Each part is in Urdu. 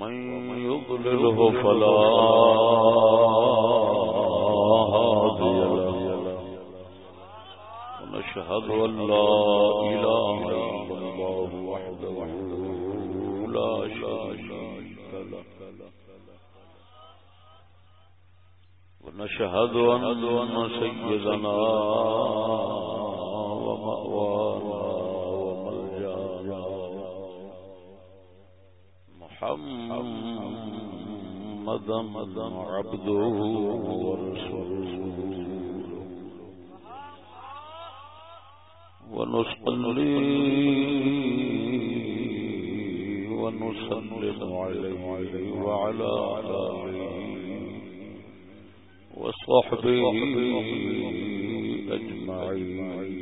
ومن يضلله فلا هادي له. ونشهد أن لا إله إلا الله وحده لا شريك له. ونشهد أن سيدنا ومأوانا. محمدا عبده ورسوله. ونصلي ونسلم عليه وعلى آله وصحبه أجمعين.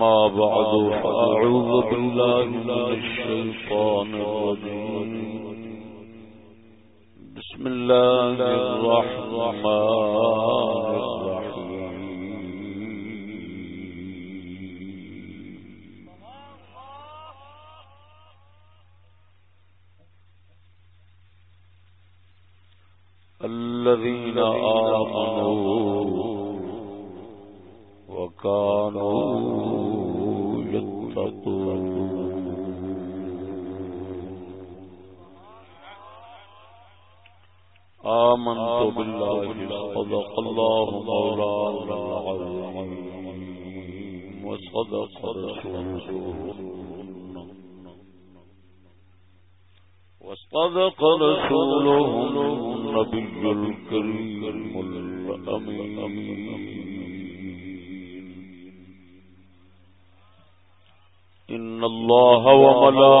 بعد فأعوذ بالله من الشيطان الرجيم. بسم الله الرحمن الرحيم. الذين آمنوا وكانوا آمنت بالله صدق الله مولانا العظيم وصدق رسوله. وصدق رسوله النبي الكريم الأمين. إن الله وملائكته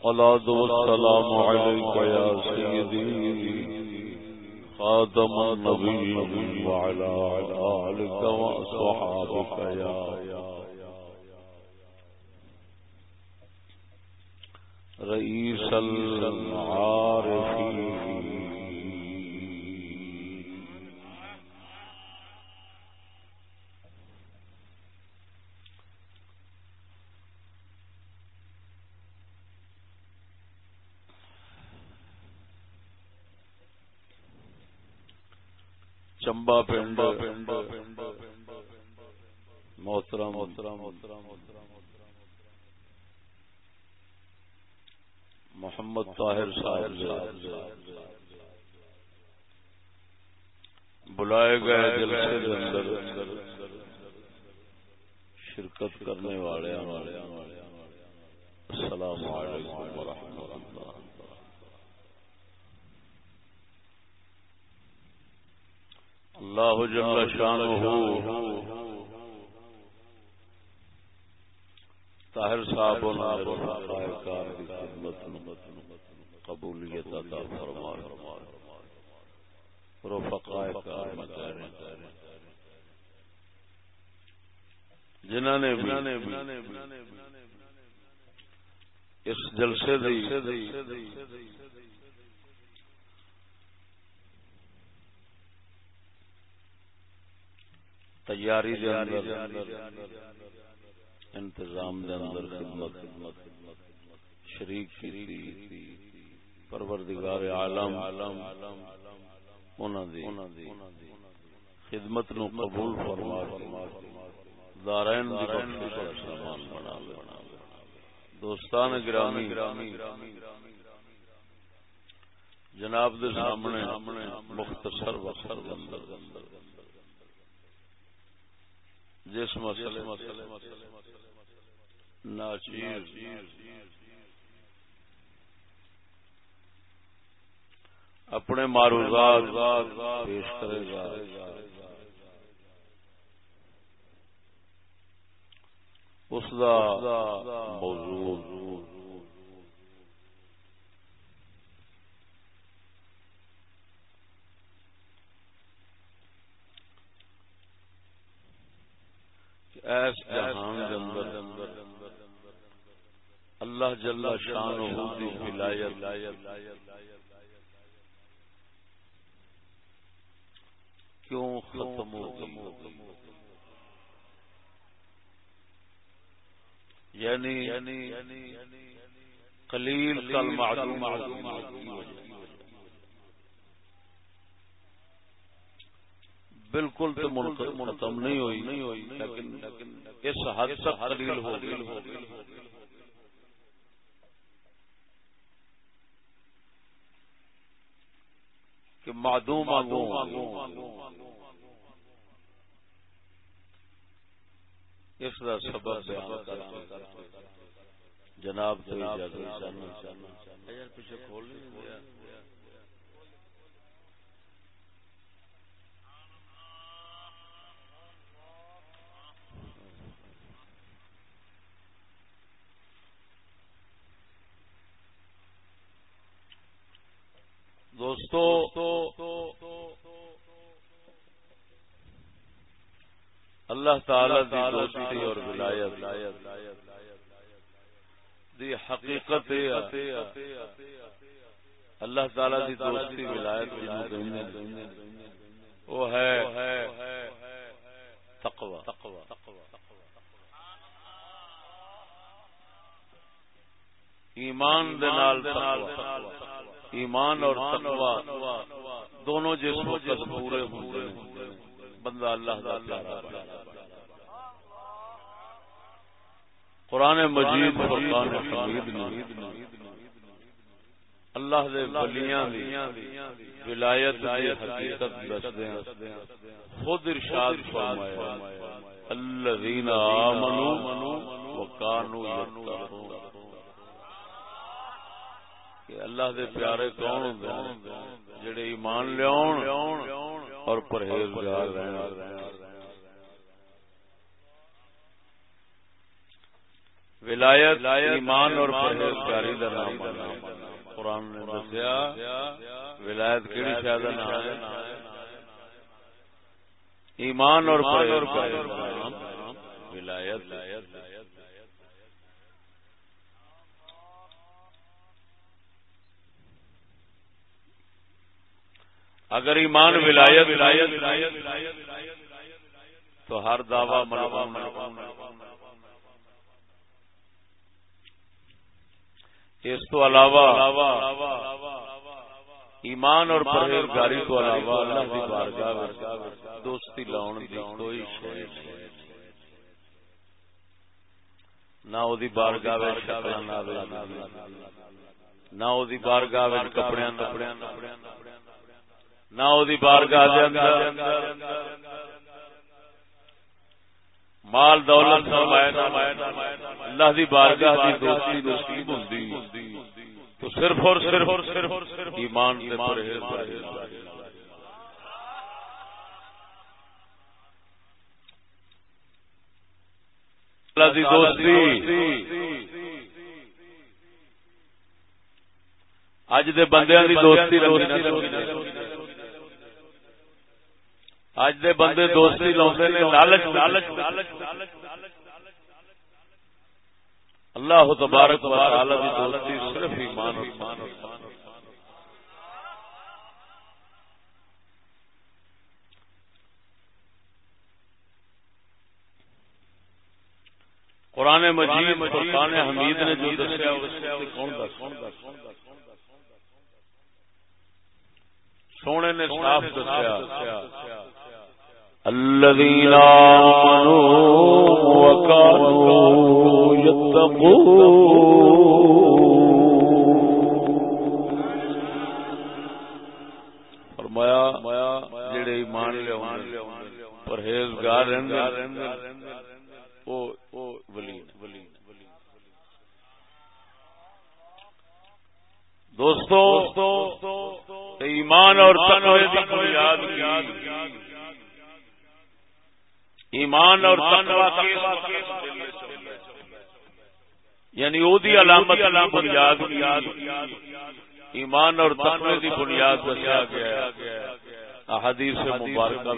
الصلاة والسلام عليك يا سيدي خاتم النبي وعلى آلك وأصحابك يا رئيس العارفين. چمبا پنڈ محترم محترم محترم محترم محمد طاہر صاحب جی۔ بلائے گئے جلسے کے اندر شرکت کرنے والے، السلام علیکم ورحمۃ اللہ اللہ جل شانہ طاہر صاحب قبولیت عطا فرما۔ رفقائے کار جنہوں نے اس جلسے تیاری انتظام دے اندر خدمت۔ شریک کی پروردگار عالم انہاں دی خدمت نو قبول فرما دارین دی بخشش اور سامان بنا دوستان گرامی جناب دے سامنے مختصر وقت اندر۔ جس مسئلے ناچیز اپنے معروضات پیش کرے گا۔ اس دا موضوع۔ ایس جہان دے اندر اللہ جل شان و دی ولایت کیوں ختم ہو گئی؟ یعنی قلیل کل معدوم بالکل تو منتم نہیں ہوئی لیکن اس حد تک قلیل ہو گئی۔ کہ معدوم اس کا سبب جناب پیچھے کھول دوستو اللہ تعالی دی دوستی اور ولایت دی حقیقت اللہ تعالی دی دوستی ولایت وہ ہے تقوی۔ ایمان ایمان اور تقوی۔ دونوں جس وقت پورے ہوئے بندہ اللہ کا پیارا قرآن مجید فرقان حمید نے اللہ دے ولیاں دی ولایت دی حقیقت ہیں۔ خود ارشاد فرمایا الذین آمنوا وکانوا یتقون۔ کہ اللہ دے پیارے کون ہوندے جڑے ایمان لیاون اور پرہیزگار رہن۔ ولایت، ایمان اور پرہیزگاری دا نام ہے قرآن نے دسیا، ولایت کیڑی شے دا نام؟ ہے ایمان اور پرہیزگاری ولایت۔ اگر ایمان ولایت تو ہر دعوی اس تو علاوہ ایمان اور پرہیزگاری تو علاوہ اللہ دی بارگاہ دوستی لاؤن دی کوئی شے نہ او دی بارگاہ وچ شکل نہ نہ او دی بارگاہ وچ کپڑیاں نہ نہ بارگاہ اندر۔ مال دولت اللہ دی بارگاہ دی دوستی نصیب ہوندی۔ تو صرف اور صرف اور صرف ایمان سے پرہیز اللہ دی دوستی۔ اج دے بندیاں دی دوستی اج دے بندے دوستی لاؤندے نے لالچ لالچ اللہ تبارک و تعالی دی دوستی صرف ایمان ایمان قرآن مجید فرقان حمید نے جو دسیا کون دس؟ سونے نے صاف دسیا۔ الذين آمنوا وكانوا يتقون. فرمایا، جڑے ایمان لے پرہیزگار او ولی دوستو، ایمان اور تقوی کی بنیاد کی۔ ایمان اور یعنی او دی علامت بنیاد ایمان اور تقوی کی بنیاد دسیا گیا احادیث مبارکہ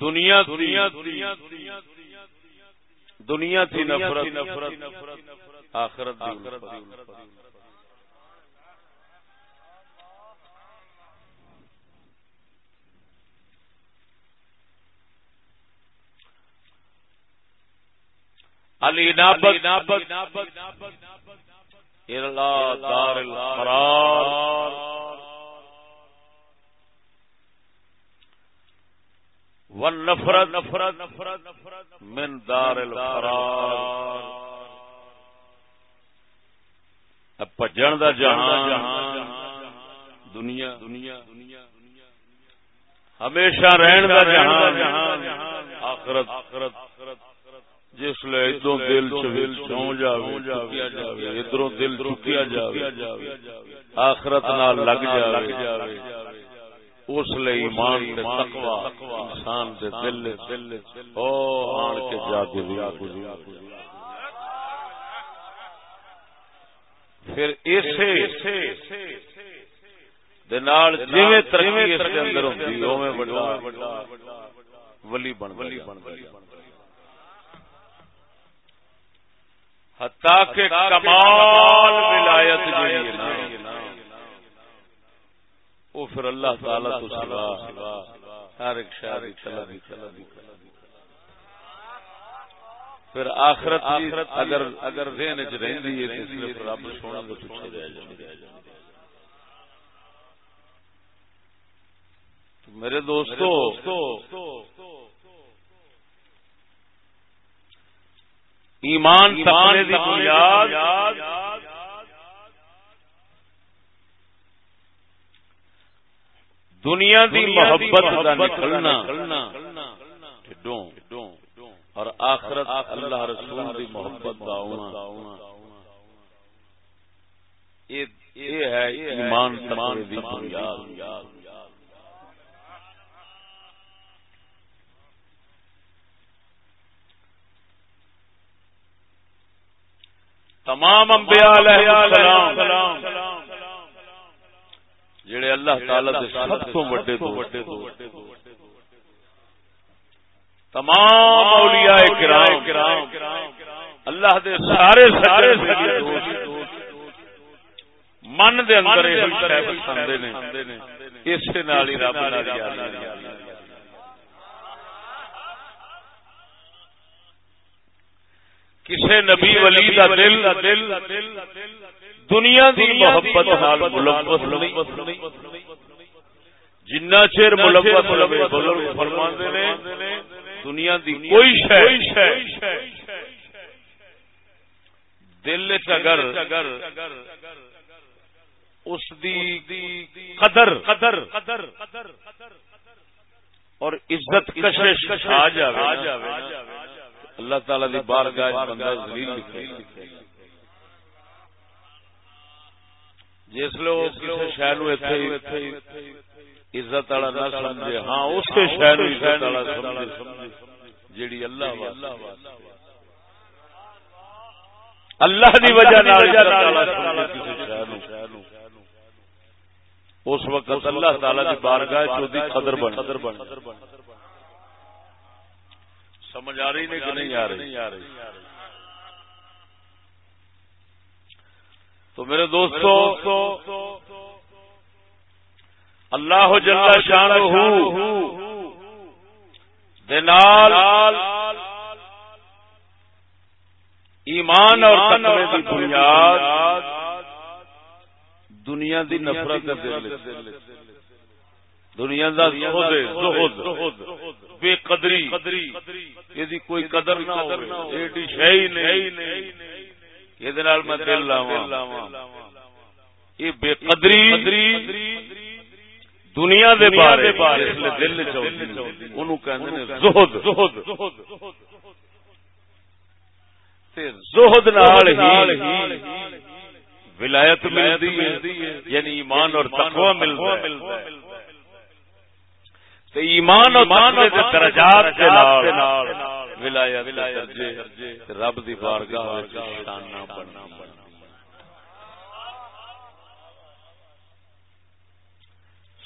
دنیا دنیا دنیا دنیا تھی نفرت۔ نفرت۔ آخرت علی نابت نابت دار القرار۔ والنفرت نفرت نفرت نفرت من دار الفرار پجن دا جہان، دنیا دنیا ہمیشہ رہن دا جہان آخرت آخرت۔ جس لیے ادھروں دل چویل چون جاوے ادھروں دل چکیا جاوے آخرت نال لگ جاوے اس لیے ایمان دے تقوی انسان دے دل او آن کے جا پھر اسے جویں ترقی اس کے اندر ہوندی اوویں بڑا ولی بن ولی بن حتا کہ کمال ولایت جڑی ہے نا۔ وہ پھر اللہ تعالی تو سوا ہر ایک شہر پھر آخرت اگر اگر ذہن رہندی ہے تو صرف رب سونا دے پیچھے رہ جائے میرے دوستو ایمان تقوی دی بنیاد دنیا دی محبت دا نکلنا۔ اور آخرت اللہ رسول دی محبت دا ہونا۔ یہ ہے ایمان تمان دی بنیاد۔ تمام انبیاء علیہ السلام. جڑے اللہ تعالی دے سب تو بڑے تو بڑے تو تمام اولیاء کرام اللہ دے سارے سارے من دے اندر یہ شے پسند نے۔ اس نال ہی رب نال یاد کسے نبی ولی دا دل دنیا دی محبت نال ملوث نہیں۔ جنہ چیر ملوث رہے بزرگ فرماندے نے دنیا دی کوئی شے۔ دل اگر اس دی قدر قدر قدر اور عزت کشش آ جاوے اللہ تعالی دی بارگاہ بندہ ذلیل لکھے جس لوگ کسی شہ نو عزت والا نہ سمجھے۔ ہاں اس کے شہ نو عزت والا سمجھے۔ جیڑی اللہ اللہ دی وجہ اس وقت اللہ تعالی دی بارگاہ چودی قدر بن۔ سمجھ آ رہی نہیں کہ نہیں آ رہی؟ تو میرے دوستو، اللہ جل شان دنال ایمان اور تقوی دی بنیاد دنیا دی نفرت دنیا دا زہد زہد بے قدری۔ یہ کوئی قدر نہ ہو ایڈی شے نہیں۔ یہ میں دل یہ بے قدری دنیا دے بارے دل زہد۔ نال ہی ولایت ملتی ہے۔ یعنی ایمان اور تقوی ملتا ہے۔ تے ایمان اور تقوی دے درجات دے نال ولایت درجے رب دی بارگاہ وچ شانہ بننا۔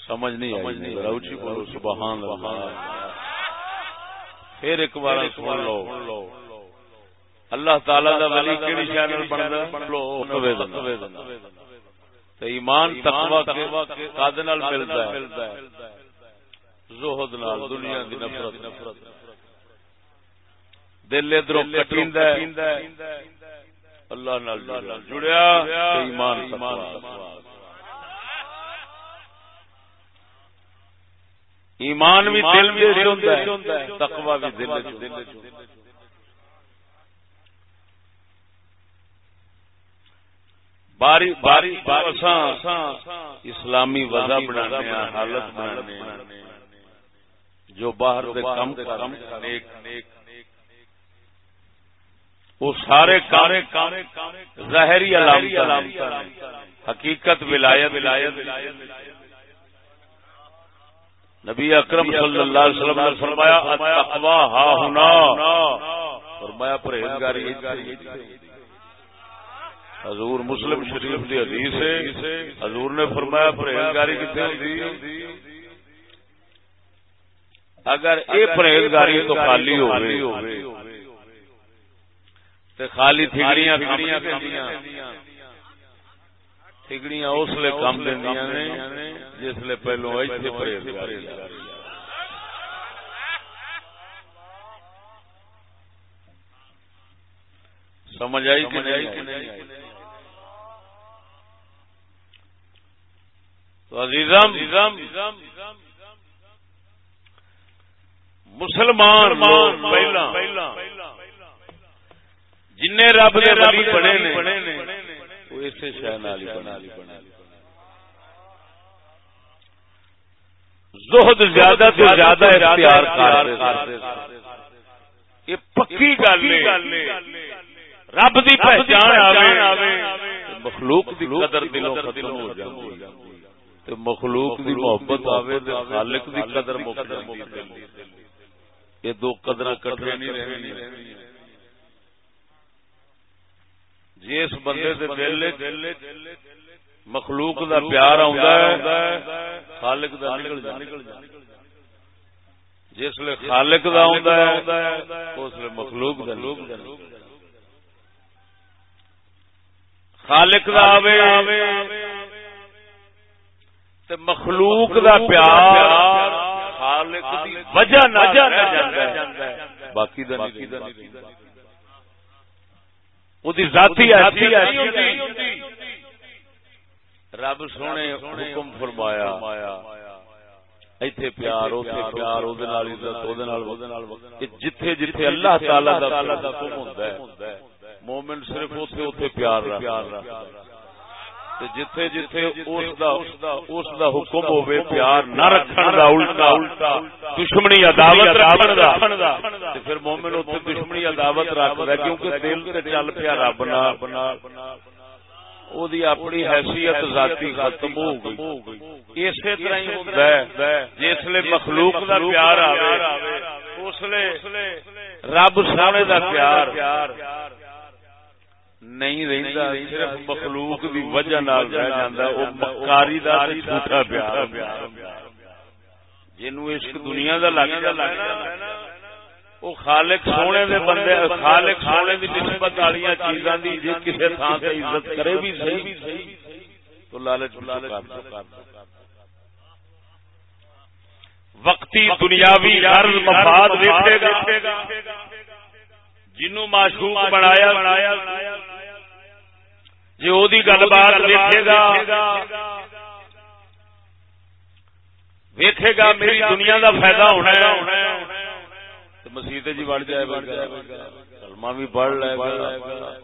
سمجھ نہیں آئی روچی بولو سبحان اللہ۔ پھر ایک بار سن لو۔ اللہ تعالی دا ولی کیڑی بندا؟ لو تے ایمان تقوی کے قاد نال ملدا ہے۔ زہد نال دنیا دی نفرت. دل ادھروں کٹیندا ہے. اللہ نال جڑیا. ایمان تقوی ایمان بھی دل میں تقوی بھی دل باری باری اسلامی وضع بنانے حالت بنانے جو باہر کم کم وہ سارے کارے کارے ظاہری علامت حقیقت ولایت ولایت نبی اکرم صلی اللہ علیہ وسلم نے فرمایا التقوی ہا ہنا فرمایا پرہیزگاری حضور مسلم شریف دی حدیث ہے۔ حضور نے فرمایا پرہیزگاری کتنے ہوتی اگر اے پرہیزگاری تو خالی ہو تے خالی تھگڑیاں تھگڑیاں تھگڑیاں اس لیے کم دیا نے جس لیے پہلو پرہیزگاری۔ سمجھ آئی کہ نہیں؟ تو عزیزم مسلمان پہلا۔ جن رب بنے وہ اسے شہ بنا زہد زیادہ تو زیادہ اختیار کرتے یہ پکی گل رب دی پہچان آوے۔ مخلوق دی قدر دلوں ختم ہو تے مخلوق دی محبت آوے تے خالق دی قدر جاتی یہ دو قدر کٹھے نہیں رہنی۔ جس بندے دے دل مخلوق دا پیار ہے خالق دا نکل جس لیے خالق دا ہے اس لیے مخلوق دا خالق دا آوے۔ تے مخلوق دا پیار۔ خالق دی وجہ نہ جاندا ہے۔ باقی دا نہیں ذاتی رب سونے حکم فرمایا۔ ایتھے پیار اوتھے پیار جتھے جتھے اللہ تعالی دا حکم ہوندا ہے مومن صرف اوتھے اوتھے پیار رکھدا جتھے جتھے اس دا اس دا حکم ہوے پیار نہ رکھن دا الٹا دشمنی عداوت رکھن دا۔ تے پھر مومن اوتھے دشمنی عداوت رکھدا کیونکہ دل تے چل پیا رب نال اپنی حیثیت ذاتی ختم ہو گئی۔ اسی طرح ہی ہوتا ہے جسے مخلوق کا پیار آئے اس رب سونے کا پیار۔ نہیں رہتا صرف مخلوق کی وجہ رہ جاتا وہ مکاری کا جھوٹا پیار جنوب عشق دنیا کا لگ جاتا وہ خالق سونے دے بندے خالق سونے دی نسبت والی چیزاں دی جے کسے تھان تے عزت کرے بھی صحیح تو لالچ لالچ وقتی دنیاوی ہر مفاد ویکھے گا جنوں معشوق بنایا۔ او دی گل بات ویکھے گا۔ ویکھے گا۔ میری دنیا دا فائدہ ہونا ہے۔ مسیح جی بڑھ جائے گا۔ کلما بھی پڑھ لے گا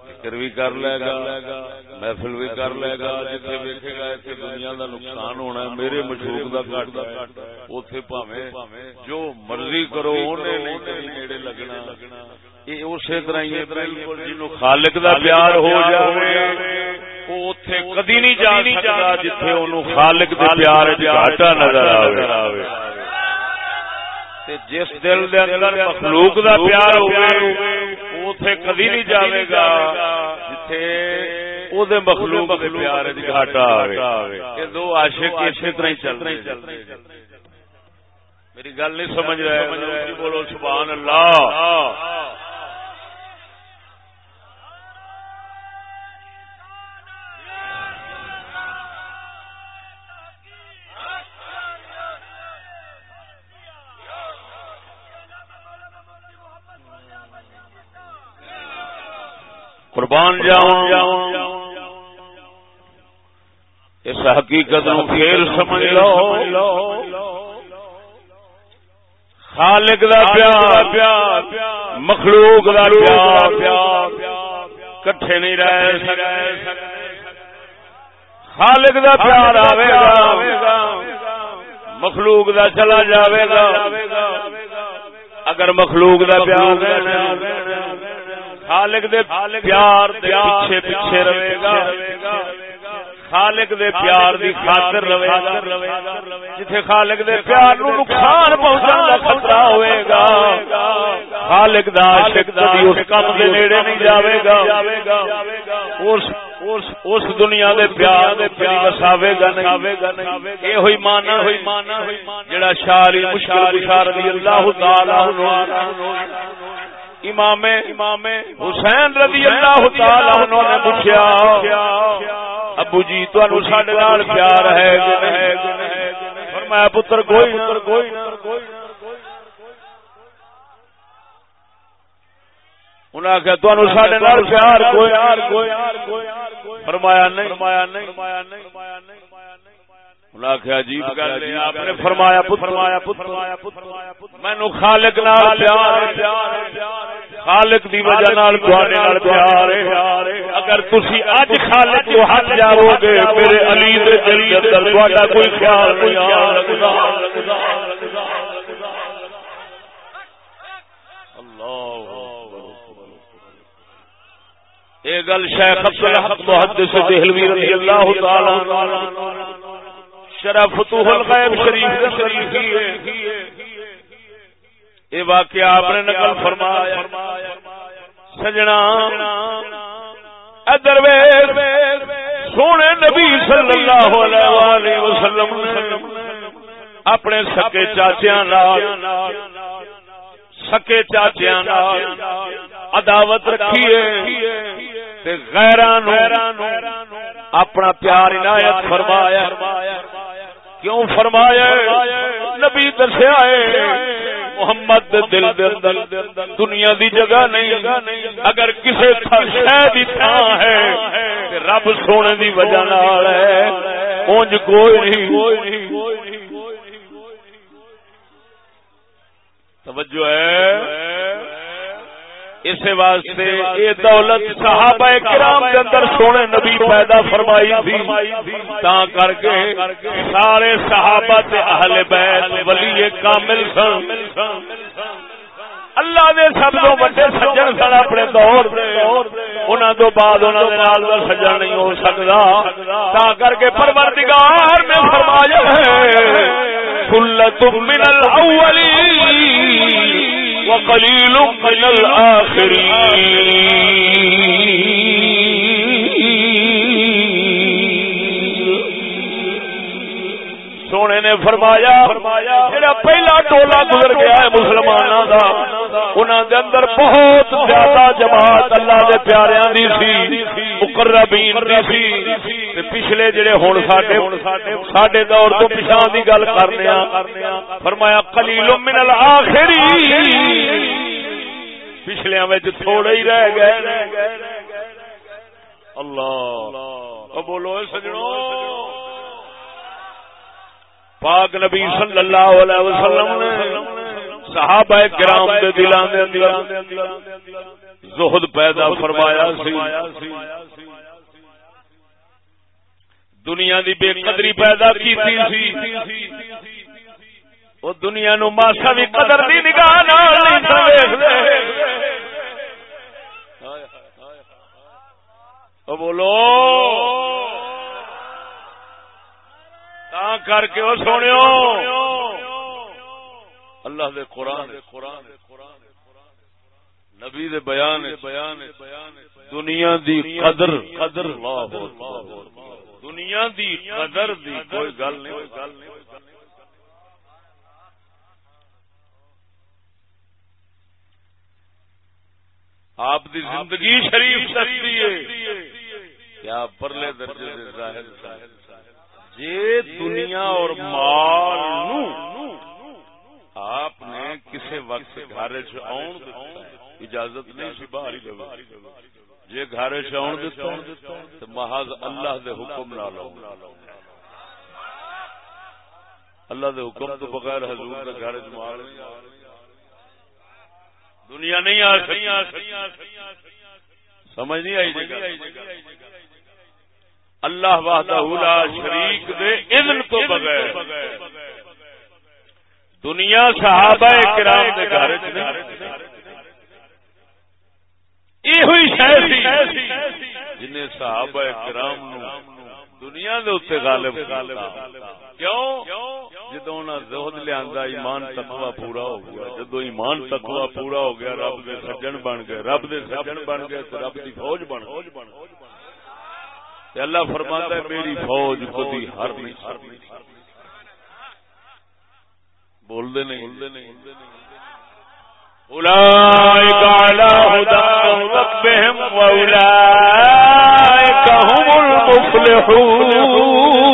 فکر بھی کر لے گا محفل بھی کر لے گا۔ جتنے ویکے گا اتنے دنیا کا نقصان ہونا ہے۔ میرے مشوق کا کٹ اتے پاوے جو مرضی کرو نیڑے لگنا۔ اسی طرح ہی بالکل جنو خالق دا پیار ہو جائے اوتھے کدی نہیں جا جتھے اونوں خالق دے پیار وچ گھاٹا نظر آوے۔ تے جس دل دے اندر مخلوق دا پیار ہوے اوتھے کدی نہیں جاوے گا جتھے او دے مخلوق دے پیار وچ گھاٹا آوے۔ اے دو عاشق اسی طرح ہی چل رہے میری گل نہیں سمجھ رہے بولو سبحان اللہ۔ قربان جاؤں۔ اس حقیقت کھیل سمجھ لو۔ خالق دا پیار، مخلوق دا پیار۔ کٹھے نہیں رہ سکے۔ خالق دا پیار آوے گا۔ مخلوق دا چلا جاوے گا۔ اگر مخلوق دا پیار خالق دے پیار دے پیچھے پیچھے رہے گا۔ خالق دے پیار دی خاطر رہے گا۔ جتھے خالق دے پیار نو نقصان پہنچان دا خطرہ ہوئے گا۔ خالق دا عاشق کبھی اس کام دے نیڑے نہیں جاوے گا۔ اس اس دنیا دے پیار دے پیار وساوے گا نہیں۔ اے ہوئی مانا ہوئی مانا جڑا شاری مشکل بشار رضی اللہ تعالی عنہ امام امام حسین رضی اللہ تعالی عنہ نے پوچھا ابو جی تانوں ساڈے نال پیار ہے کہ نہیں؟ فرمایا پتر کوئی نہ کوئی نہ انہاں کہ تانوں ساڈے نال پیار کوئی فرمایا نہیں۔ فرمایا نہیں۔ نہیں عجیب گل آپ نے فرمایا فرمایا مینو خالق نال پیار خالق دی وجہ نال نال پیار اگر تسی اج خالق کو ہٹ جاؤ گے میرے علی دے دل دے اندر تہاڈا کوئی خیال نہیں آ یہ گل شیخ عبد الحق محدث دہلوی رضی اللہ تعالی عنہ۔ شرف فتوح الغیب شریف شریف یہ واقعہ آپ نے نقل فرمایا۔ سجنا۔ ادر سونے نبی صلی اللہ علیہ وسلم اپنے سکے چاچیا سکے چاچیا عداوت رکھیے غیران اپنا پیار عنایت فرمایا۔ کیوں فرمایا نبی دسیا ہے محمد دل دل دنیا دی جگہ نہیں، اگر کسی شہ دی تھان ہے رب سونے دی وجہ نال ہے، اونج کوئی نہیں۔ توجہ ہے۔ اس واسطے یہ دولت صحابہ کرام کے اندر سونے نبی پیدا فرمائی تھی۔ تا کر کے سارے صحابہ تے اہل بیت ولی کامل سن۔ اللہ دے سب تو بڑے سجن سن اپنے دور انہاں تو بعد انہاں دے نال دا سجن نہیں ہو سکدا۔ تا کر کے پروردگار نے فرمایا ہے سلت من الاولین وقليل من الآخرين. سونے نے فرمایا، جڑا پہلا ٹولا گزر گیا ہے مسلمانوں دا، انہاں دے اندر بہت زیادہ جماعت اللہ دے پیاریاں دی سی، مقربین دی سی۔ تے پچھلے جڑے ہن ساڈے ساڈے دور تو پیچھے دی گل کرنے ہاں فرمایا قلیل من الاخرین پچھلیاں وچ تھوڑے ہی رہ گئے۔ اللہ بولو سجنوں؟ پاک نبی صلی اللہ علیہ وسلم نے صحابہ کرام دے دلان دے اندر زہد پیدا فرمایا سی۔ دنیا دی بے قدری پیدا کیتی سی۔ او دنیا نو ماسا بھی قدر دی نگاہ نال نہیں ویکھ لے او بولو۔ ویکھدے کر کے وہ سونے اللہ دے قرآن قرآن نبی دے بیان بیان دنیا دی قدر۔ قدر دنیا دی قدر دی کوئی گل نہیں۔ آپ دی زندگی شریف سکتی ہے۔ کیا پرلے درجے سے ظاہر جی دنیا اور مال نو آپ نے کسی وقت گھر چون اجازت نہیں سی باہر جی گھر چون دتا محض اللہ دے حکم نہ لو اللہ دے حکم تو بغیر حضور دے گھر چال دنیا نہیں آ سکتی سمجھ نہیں آئی جگہ۔ اللہ وحدہ لا شریک دے اذن تو بغیر۔ دنیا صحابہ کرام دے گھر یہ ہوئی شاید جنہیں صحابہ کرام دنیا دے اتنے غالب کیوں؟ جدو زہد لیا ایمان تقوا پورا ہو گیا۔ جدو ایمان تقوا پورا ہو گیا، رب دے سجن بن گئے۔ رب دے سجن بن گئے تو رب دی فوج بن گئے اللہ فرماتا ہے، میری فوج کدی ہر نہیں بول دے نہیں۔ بول نہیں أولئك على هم المفلحون۔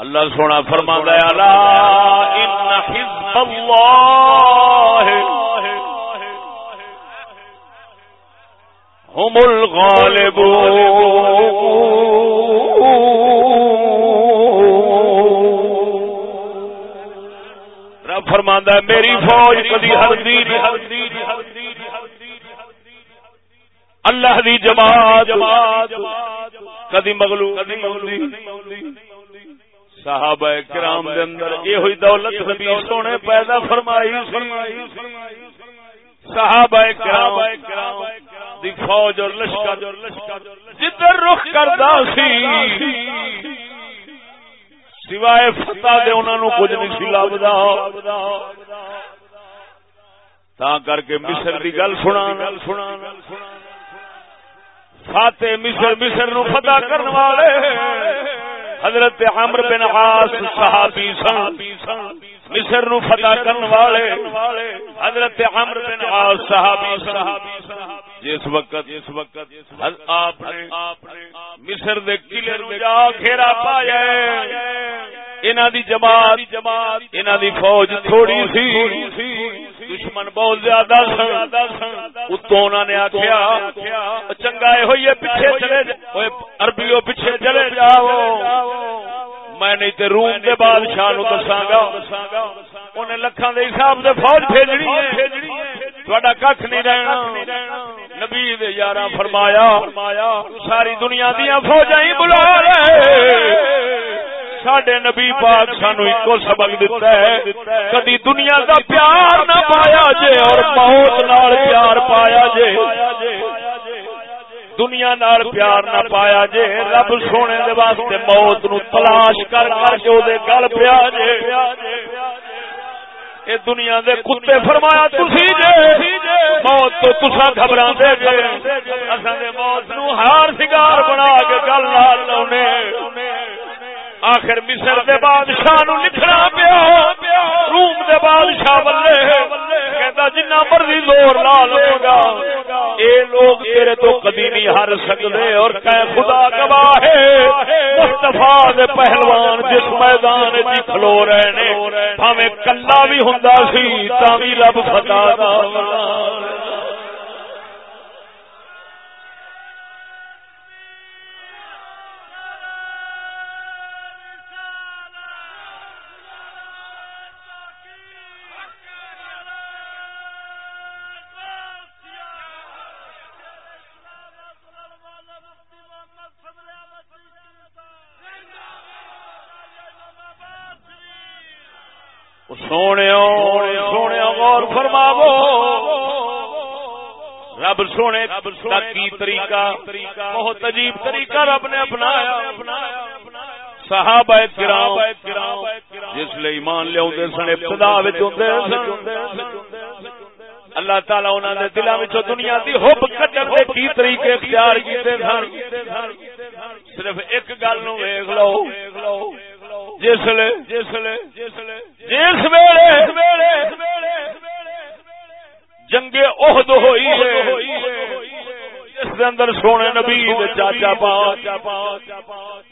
اللہ سونا فرما دیا ہم الغالب رب فرما میری فوج کدی ہلدی اللہ دی جماعت کدی مغلو کدی مغلو صحابہ کرام دے اندر یہ ہوئی دولت نبی سونے پیدا فرمائی صحابہ کرام دی فوج اور لشکر جدھر رخ کردا سی، سوائے فتح دے انہاں نو کچھ نہیں سی لبدا تا کر کے مصر دی گل سنا فاتح مصر مصر نو فتح کرنے والے۔ حضرت عمر بن عاص صحابی سن، مصر نو فتح کرن والے، حضرت عمر بن عاص صحابی سن۔ جس وقت جس وقت آپ نے مصر دے قلعے نو جا گھیرا پایا انہاں دی جماعت جماعت، انہاں دی فوج تھوڑی سی۔ دشمن بہت زیادہ سن۔ اتوں انہوں نے آخیا چنگا یہ ہوئی پیچھے چلے اربیو پیچھے چلے جاؤ۔ میں نہیں تے روم دے بادشاہ نو دساں گا انہیں لکھاں دے حساب دے فوج بھیجنی ہے۔ تہاڈا ککھ نہیں رہنا۔ نبی دے یاراں فرمایا ساری دنیا دیاں فوجاں ہی بلا رہے سڈے نبی پاک سانو ایک سبق دیتا ہے۔ کدی دنیا کا پیار نہ پایا جے اور موت نال پیار پایا جے۔ دنیا نال پیار نہ پایا جے۔ رب سونے دے واسطے موت نو تلاش کر کر کے او دے گل پیا جے۔ اے دنیا دے کتے فرمایا تسی جے۔ موت تو تسا گھبراندے جے اساں دے موت نو ہار سنگار بنا۔ آخر مصر دے بادشاہ نو لکھنا پیا۔ روم دے بادشاہ بلے کہتا جنہ مرضی زور لا لے گا۔ اے لوگ تیرے تو کدی نہیں ہر سکتے اور کہ خدا گواہ ہے۔ مصطفیٰ دے پہلوان جس میدان جی کھلو رہے نے ہمیں کلا بھی ہوں سی تا بھی رب فتح سونے سونے غور فرماو رب سونے کی طریقہ، بہت عجیب طریقہ رب نے اپنایا۔ صحابہ کرام جس لیے ایمان لے لیا سن، ابتدا اللہ تعالی انہوں نے دلوں میں دنیا کی ہوب کٹر دے کی طریقے اختیار کیتے سن۔ صرف ایک گل نو ویکھ لو۔ جس لے جس لے جس ویلے جنگے عہد ہوئی ہے اس دے اندر سونے نبی چاچا پا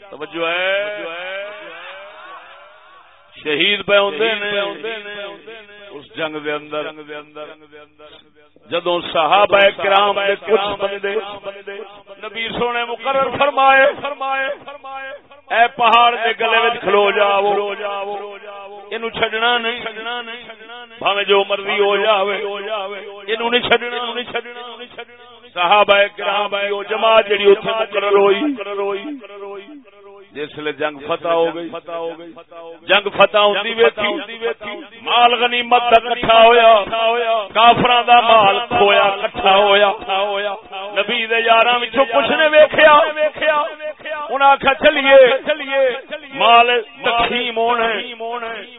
توجہ ہے۔ شہید پہ ہوندے نے۔ اس جنگ دے اندر۔ جدو صحابہ کرام دے کچھ بندے نبی سونے مقرر فرمائے فرمائے۔ اے پہاڑ دے گلے وچ کھلو جاؤ۔ اینو چھڈنا نہیں۔ چھڈنا بھاویں جو مرضی ہو جاوے۔ اینو نہیں چھڈنا۔ نہیں صحابہ کرام دی جماعت جڑی اوتھے مقرر ہوئی۔ جنگ فتح ہو گئی۔ جنگ فتح ویکھی۔ مال غنیمت دا کٹھا ہویا۔ کافراں دا مال کھویا، کٹھا ہویا۔ نبی دے یاراں وچوں کچھ نے ویکھیا۔ انہاں چلیے چلیے مال تقسیم ہونا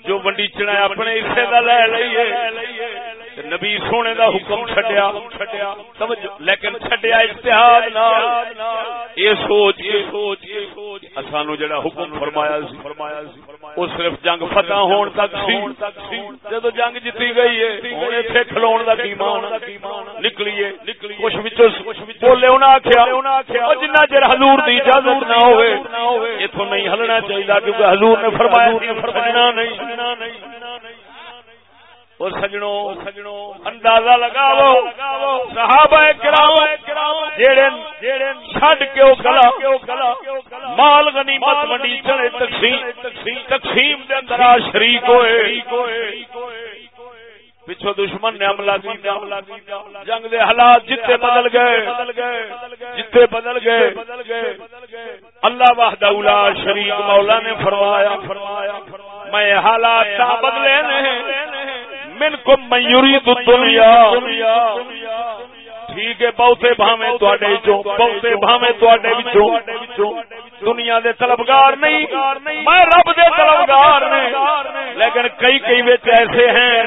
جو ونڈیچنا اپنے حصے دا لے لئیے۔ نبی سونے دا حکم چھڈیا لیکن چھڈیا اجتہاد نال۔ یہ سوچ یہ سوچ یہ سوچ۔ اسانو جڑا حکم فرمایا سی فرمایا سی وہ صرف جنگ فتح ہون تک سی۔ جدو جنگ جیتی گئی ہے ہن ایتھے کھلون دا کی مان۔ نکلیے کچھ وچ بولے انہاں آکھیا، او جنہ چر حضور دی اجازت نہ ہوے ایتھوں نہیں ہلنا چاہیے کیونکہ حضور نے فرمایا فرمانا نہیں۔ اور سجنوں سجنوں اندازہ لگاو صحابہ کرام جیڑے جیڑے چھڈ کے او گلا، مال غنیمت منڈی چڑے تقسیم تقسیم دے اندر شریک ہوئے۔ پچھو دشمن نے حملہ کیا جنگ دے حالات جتے بدل گئے جتے بدل گئے۔ اللہ وحدہ اولا شریک مولا نے فرمایا فرمایا میں حالات بدلے نہیں من کو میوری دنیا ٹھیک ہے، بہتے بھاوے تڈے چو بہتے بھاوے تڈے دنیا دے طلبگار نہیں، میں رب دے طلبگار نے. لیکن کئی کئی بچ ایسے ہیں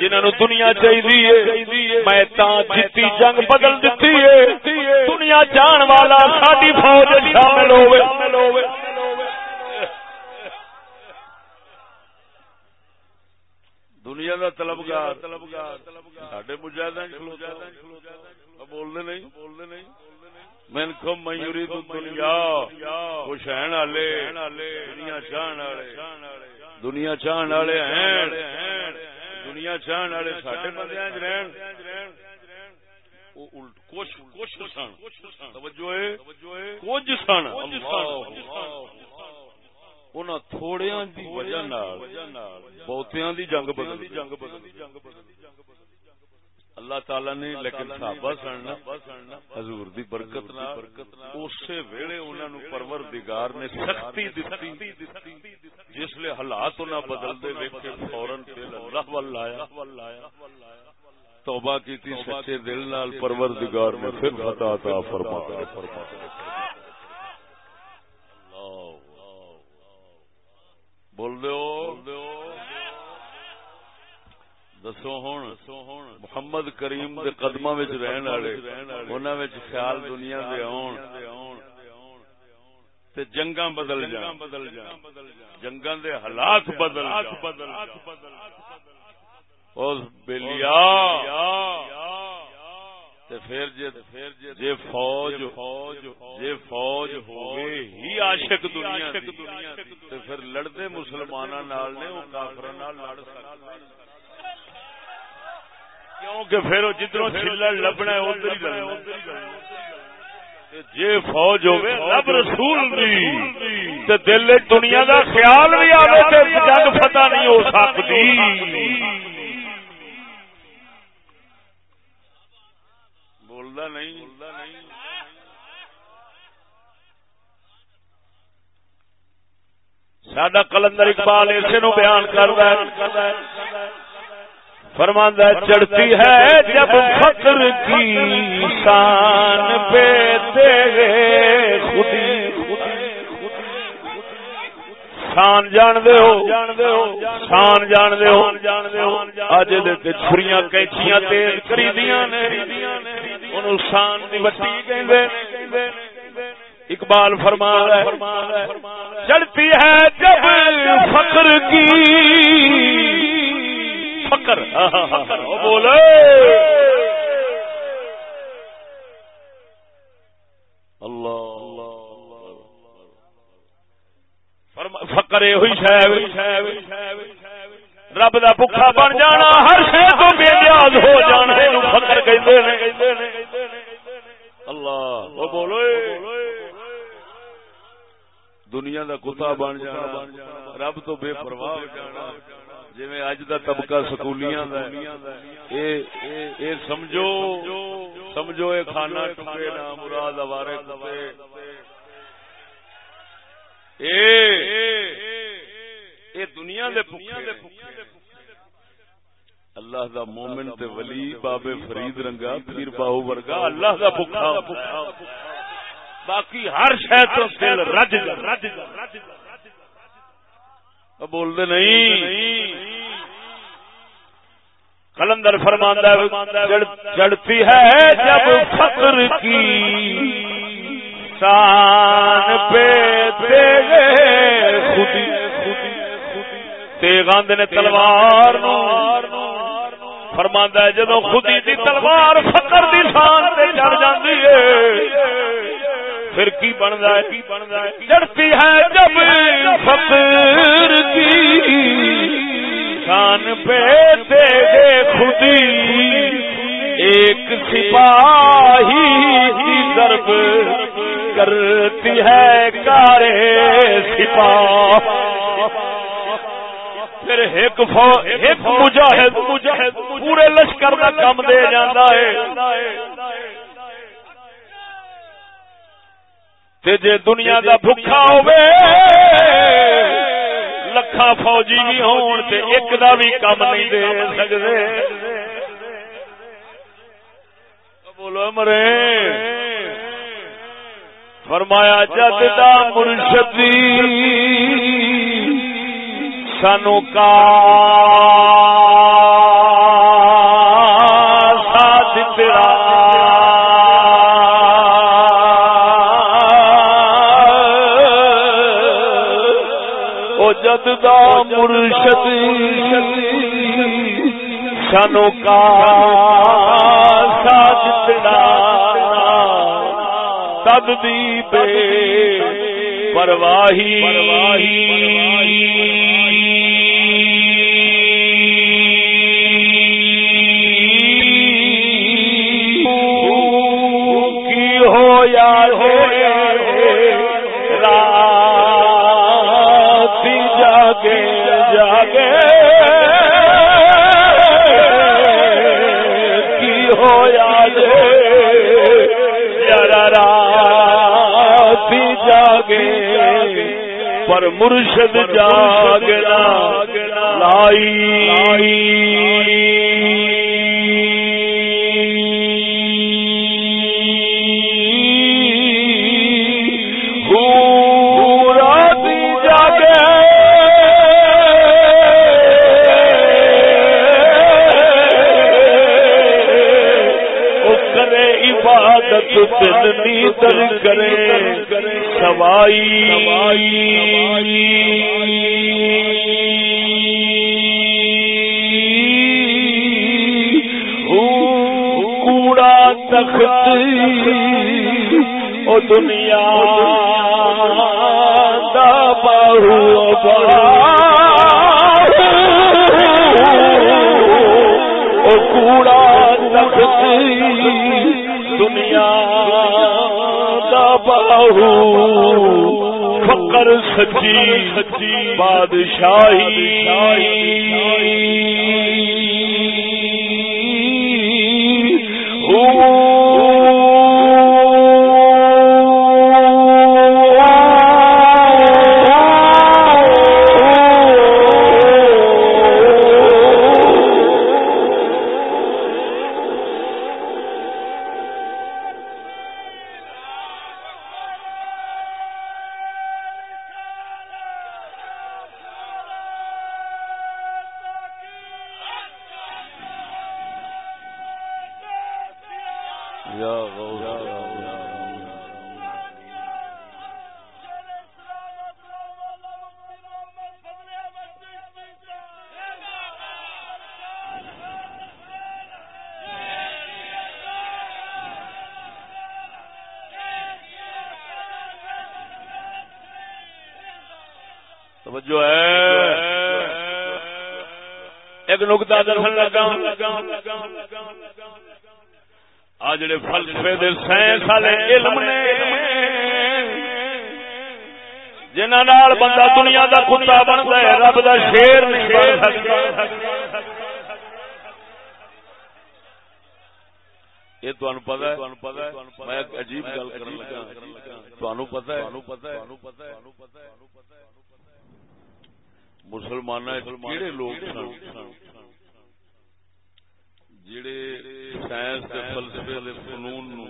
جنہوں نے دنیا چاہیے میں تا جیتی، جنگ بدل دیتی ہے. دنیا جان والا ساری فوج شامل ہوئے دنیا کا طلبگار. مجاہد بولنے نہیں. بولنے نہیں. من کو دنیا. خوش ہیں دنیا چاہن والے. دنیا چاہن والے. ہیں. دنیا چاہن والے بندے رہن کچھ کچھ سن. توجہ کچھ سن. تھوڑیا دی وجہ بہتیاں دی جنگ بدلی جنگ بدلی اللہ تعالی نے لیکن صحابہ سن حضور دی برکت اسی ویلے انہوں نے پروردگار نے سختی دتی جس لیے حالات انہاں بدلدے ویکھے فورن دل اللہ ول لایا توبہ کیتی سچے دل نال پروردگار نے پھر عطا عطا فرمایا بول دو دسو ہوں محمد کریم دے قدم رہن والے خیال دنیا دے آن تے جنگاں بدل جان۔ بدل جان جنگاں دے حالات بدل بدل اس بلیا جے جے فوج فوج جے فوج ہوئے ہی عاشق دنیا دی۔ تے پھر لڑدے مسلماناں نال نے، او کافراں نال لڑ سکتے۔ کیونکہ پھر او جدھروں چھلڑ لبنا ہے، ادھر ہی لڑنا جے فوج ہوے رب رسول دی۔ تے دل دنیا دا خیال بھی آوے تے جنگ فتح نہیں ہو سکدی سکتی نہیں۔ ساڈا کلندر اقبال اسے نو بیان کرتا ہے۔ فرماندہ چڑھتی ہے جب فقر کی شان پہ تیرے خودی شان جان دے ہو؟ شان جان دے ہو؟ اج دے چھریاں کینچیاں تیز کری دیاں نے۔ انہوں شان دی وٹی کہندے اقبال فرما ہے چڑھتی ہے جب فقر کی۔ فقر بولے۔ اللہ۔ فکر یہ رب دا بکھا بن جانا، ہر شہر کو بے نیاز ہو جانا فکر کہ اللہ وہ بولو دنیا دا کتا بن جانا، رب تو بے پرواہ ہو جانا۔ جی اج دا طبقہ سکولیاں دا اے سمجھو سمجھو اے کھانا ٹکے نہ، مراد اوارے کتے۔ اے دنیا دے اللہ دا مومن تے ولی بابے فرید رنگا، پیر باہو ورگا، اللہ دا بھکھا باقی ہر شہر تو دل رج رج بول دے نہیں۔ کلندر فرماندہ چڑھتی ہے جب فقر کی شان پہ۔ خودی تیغاند نے تلوار فرماندہ ہے جدو خودی دی تلوار فقر دی شان پہ چڑھ جاندی ہے پھر کی بنتا ہے چڑھتی ہے جب فقر کی شان پہ تیرے خودی ایک سپاہی کی ضرب کرتی ہے کارے سپاہ پھر ایک ایک مجاہد مجاہد پورے لشکر کا کام دے جانا ہے۔ تے جے دنیا دا بھکھا ہوے لکھا فوجی بھی ہون تے ایک دا بھی کام نہیں دے سکدے۔ بولو مرے فرمایا جد دا مرشدی سانو کا ساتھ تیرا او جد دا مرشد سانو کا تد دی بے پرواہی کی ہو یا ہو جاگے جاگے جاگے پر مرشد جاگنا لائی۔ دل کرے سوائی۔ کوڑا تخت او دنیا دا باہو او کوڑا تخت دنیا باہو فقر سچی سچی بادشاہی۔ جڑے فلسفے دے سائنس والے علم نے، جنہاں نال بندہ دنیا دا کتا بنتا ہے، رب دا شیر نہیں بن سکتا۔ یہ تمہیں پتا ہے، میں ایک عجیب گل کر لگا۔ تمہیں پتا ہے پتا ہے مسلمان کہڑے لوگ جڑے سائنس فلسفے فنون نو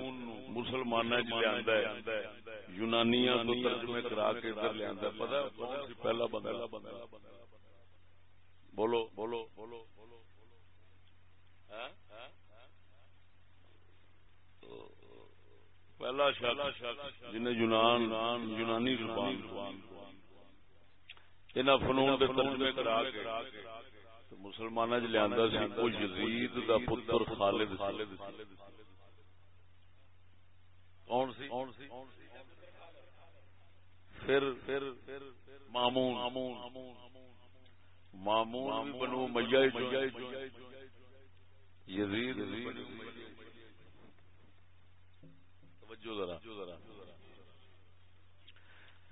مسلمان یونانیاں تو ترجمے کرا کے ادھر لیا پتا پہلا بندہ بولو بولو بولو ہاں؟ پہلا شخص جنہیں یونان یونانی زبان۔ انہاں فنون دے ترجمے کرا کے مسلمان چ لیا سی، وہ یزید دا پتر خالد کون سی؟ پھر پھر مامون مامون بنو میا یزید توجہ ذرا۔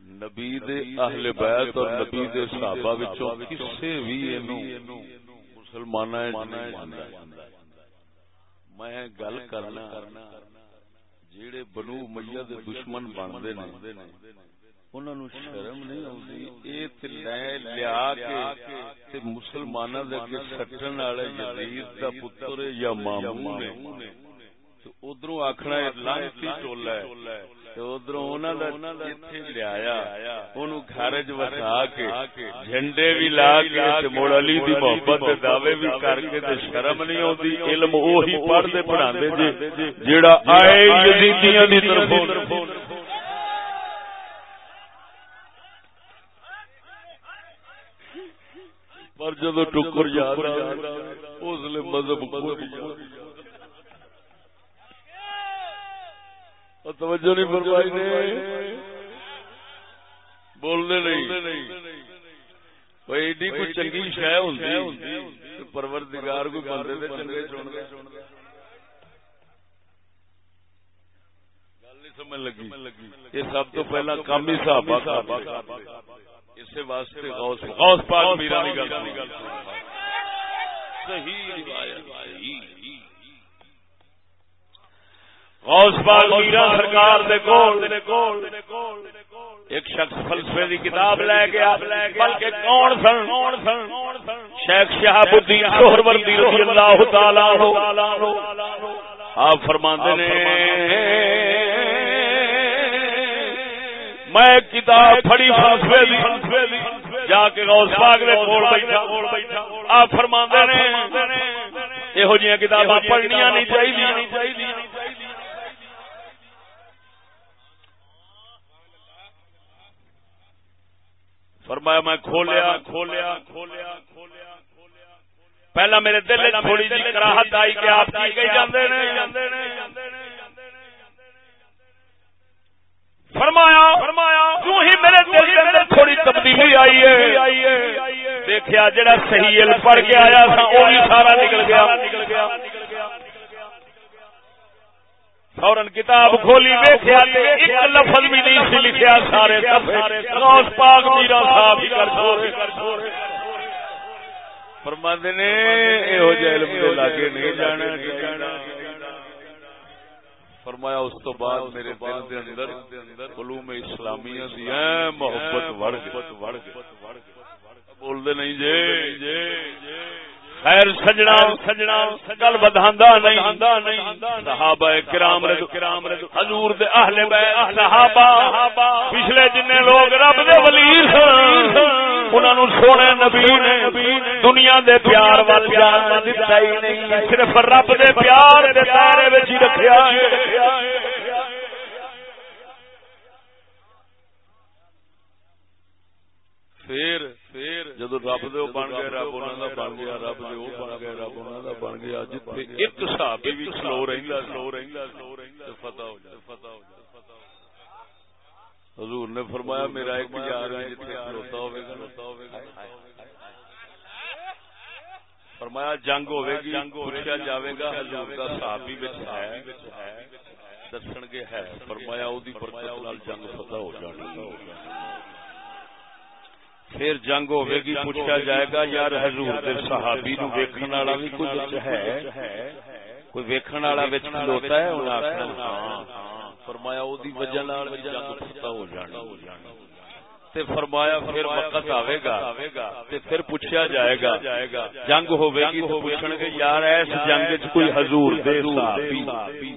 نبی دے اہل بیت اور نبی دے صحابہ وچوں کسے بھی اینو مسلمان میں گل کرنا جیڑے بنو میاں دے دشمن بندے نے انہاں نو شرم نہیں اوندی اے تے لے لیا کے تے مسلماناں دے اگے سٹن والے یزید دا پتر یا مامون ہے۔ ادھر آخنا لانتی ٹولا ادھر لیا گھر چسا کے جھنڈے بھی لا کے مڑ علی دی محبت دعوے بھی کر کے شرم نہیں آتی علم وہی پڑھتے پڑھا جی جیڑا آئے یزیدیاں دی طرف پر جدو ٹکر یاد اس لیے مذہب توجہ نہیں فرمائی نے۔ بولنے نہیں۔ ایڈی کوئی چنگی شہ ہوں پروردگار کوئی بندے دے چنگے چن گل نہیں سمجھ لگی۔ یہ سب تو پہلا کام ہی صحابہ اس واسطے غوث غوث پاک میرا صحیح روایت صحیح غوث پاک میرا سرکار دے کول۔ ایک شخص فلسفے دی کتاب لے گیا بلکہ کون سن؟ شیخ شہاب الدین سہروردی رضی اللہ تعالی عنہ۔ آپ فرماندے نے میں کتاب پڑھی فلسفے دی جا کے غوث پاک دے کول بیٹھا۔ آپ فرماندے نے یہو جیاں کتاباں پڑھنیاں نہیں چاہیے فرمایا میں کھولیا کھولیا کھولیا کھولیا پہلا میرے دل تھوڑی جی کراہت آئی کہ آپ کی گئی جاندے نے؟ فرمایا فرمایا کیوں ہی میرے دل کے اندر تھوڑی تبدیلی آئی ہے دیکھیا جڑا صحیح پڑھ کے آیا تھا وہ بھی سارا نکل گیا۔ فورن کتاب کھولی ایک لفظ بھی نہیں سی لکھیا سارے غوث پاک میرا صاحب ہی کر چھوڑے۔ فرماندے نے ایہو جے علم دے لاگے نہیں جانا فرمایا اس تو بعد میرے دل دے اندر علوم اسلامیہ دی محبت بڑھ گئی۔ بول دے نہیں جے۔ خیر سجنا سجنا گل بدھاندا نہیں صحابہ کرام رض کرام رض حضور دے اہل بیت صحابہ پچھلے جن لوگ رب دے ولی سن انہوں سونے نبی نے دنیا دے پیار وال جان دتا ہی نہیں صرف رب دے پیار دے دائرے وچ ہی رکھیا پھر جدو رب دے بن گئے، رب انہاں دا بن گیا، رب دے او بن گئے، رب انہاں دا بن گیا۔ جتھے ایک صحابی بھی کھلو رہندا کھلو رہندا فتح ہو جائے فتح ہو جائے حضور نے فرمایا، میرا ایک یار ہے جتھے کھلوتا ہوے گا فرمایا، جنگ ہوے گی جنگ پوچھا جاوے گا، حضور دا صحابی وچ ہے، دسن گے ہے۔ فرمایا برکت نال جنگ فتح ہو جانی پھر جنگ ہوے گی پوچھا جائے گا یار حضور دے صحابی نو ویکھن والا بھی کوئی ہے؟ کوئی ویکھن والا وچ کھلوتا ہے؟ انہاں آکھنا ہاں فرمایا او دی وجہ نال جنگ فتح ہو جانی۔ تے فرمایا پھر وقت آوے گا۔ تے پھر پوچھا جائے گا۔ جنگ ہوے گی تو پوچھن گے یار اس جنگ وچ کوئی حضور دے صحابی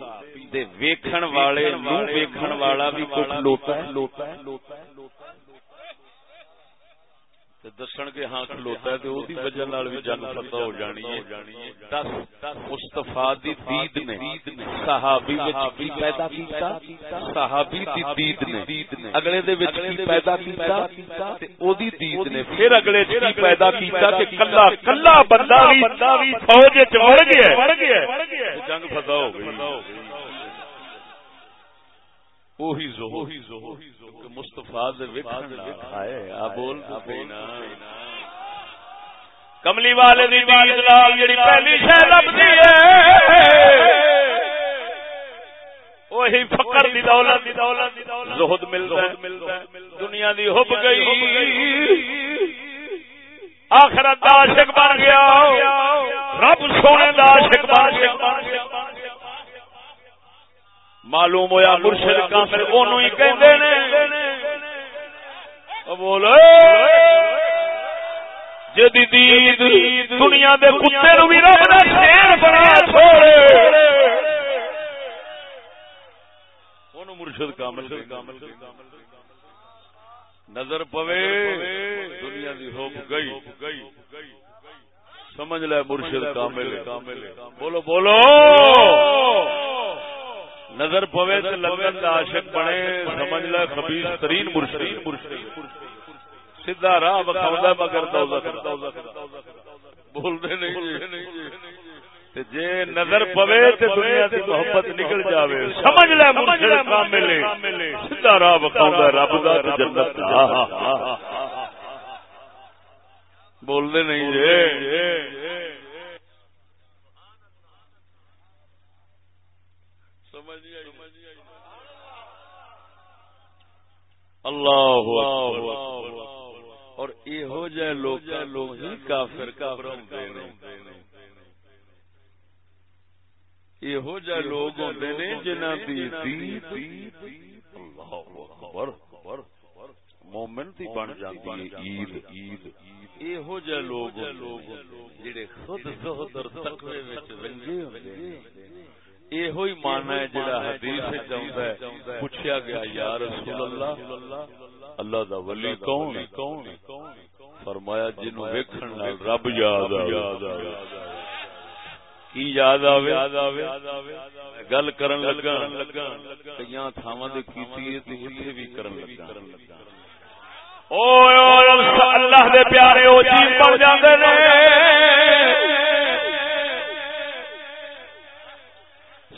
دے ویکھن والے نو ویکھن والا بھی کوئی کھلوتا ہے؟ دسن کے ہاں کھلوتا ہے تو دی وجہ نال بھی جنگ فتح ہو جانی ہے دس مصطفی دی دید نے صحابی وچ کی پیدا کیتا صحابی دی دید نے اگلے دے وچ کی پیدا کیتا تے او دی دید نے پھر اگلے وچ کی پیدا کیتا کہ کلا کلا بندہ وی فوج وچ وڑ گیا جنگ فتح ہو گئی اوہی زہر بول کملی والے دی جڑی پہلی شہ لبدی وہی فقر دی دولت دی دولت زہد ملتا ہے دنیا دی حب گئی آخرت دا عاشق بن گیا رب سونے دا عاشق بن گیا معلوم ہوا مرشد کامل اونوں ہی کہندے نے۔ بولو جدی دید دنیا دے کتے نو بھی رب دا شیر بنا چھوڑے۔ اونوں مرشد کامل کامل نظر پوے دنیا دی ہوپ گئی۔ سمجھ لے مرشد کامل۔ بولو۔ بولو۔ نظر پوے تو لگن عاشق بنے سمجھ لے خبیث ترین مرشد۔ سیدھا راہ بخاوندا مگر بولنے نہیں۔ جے نظر پوے تے دنیا دی محبت نکل جاوے سمجھ لے مرشد کامل سیدھا راہ بخاوندا رب دا تے جنت دا۔ بولنے نہیں جے اللہ اور یہ جہ لوگ لوگ ہی کافر کافر یہو جہ لوگ ہوتے نے جنہ دی مومن تھی بن جاتی عید۔ عید یہو جہ لوگ جڑے خود زہد اور تقوی وچ ہوندے اللہ اللہ فرمایا جنو ویکھن نال رب یاد آوے۔ کی یاد آوے؟ گل کرن لگا کئی تھاواں دے کیتی ہے تے ایتھے بھی کرن لگا۔ اللہ دے پیارے او چیز بن جاندے نے۔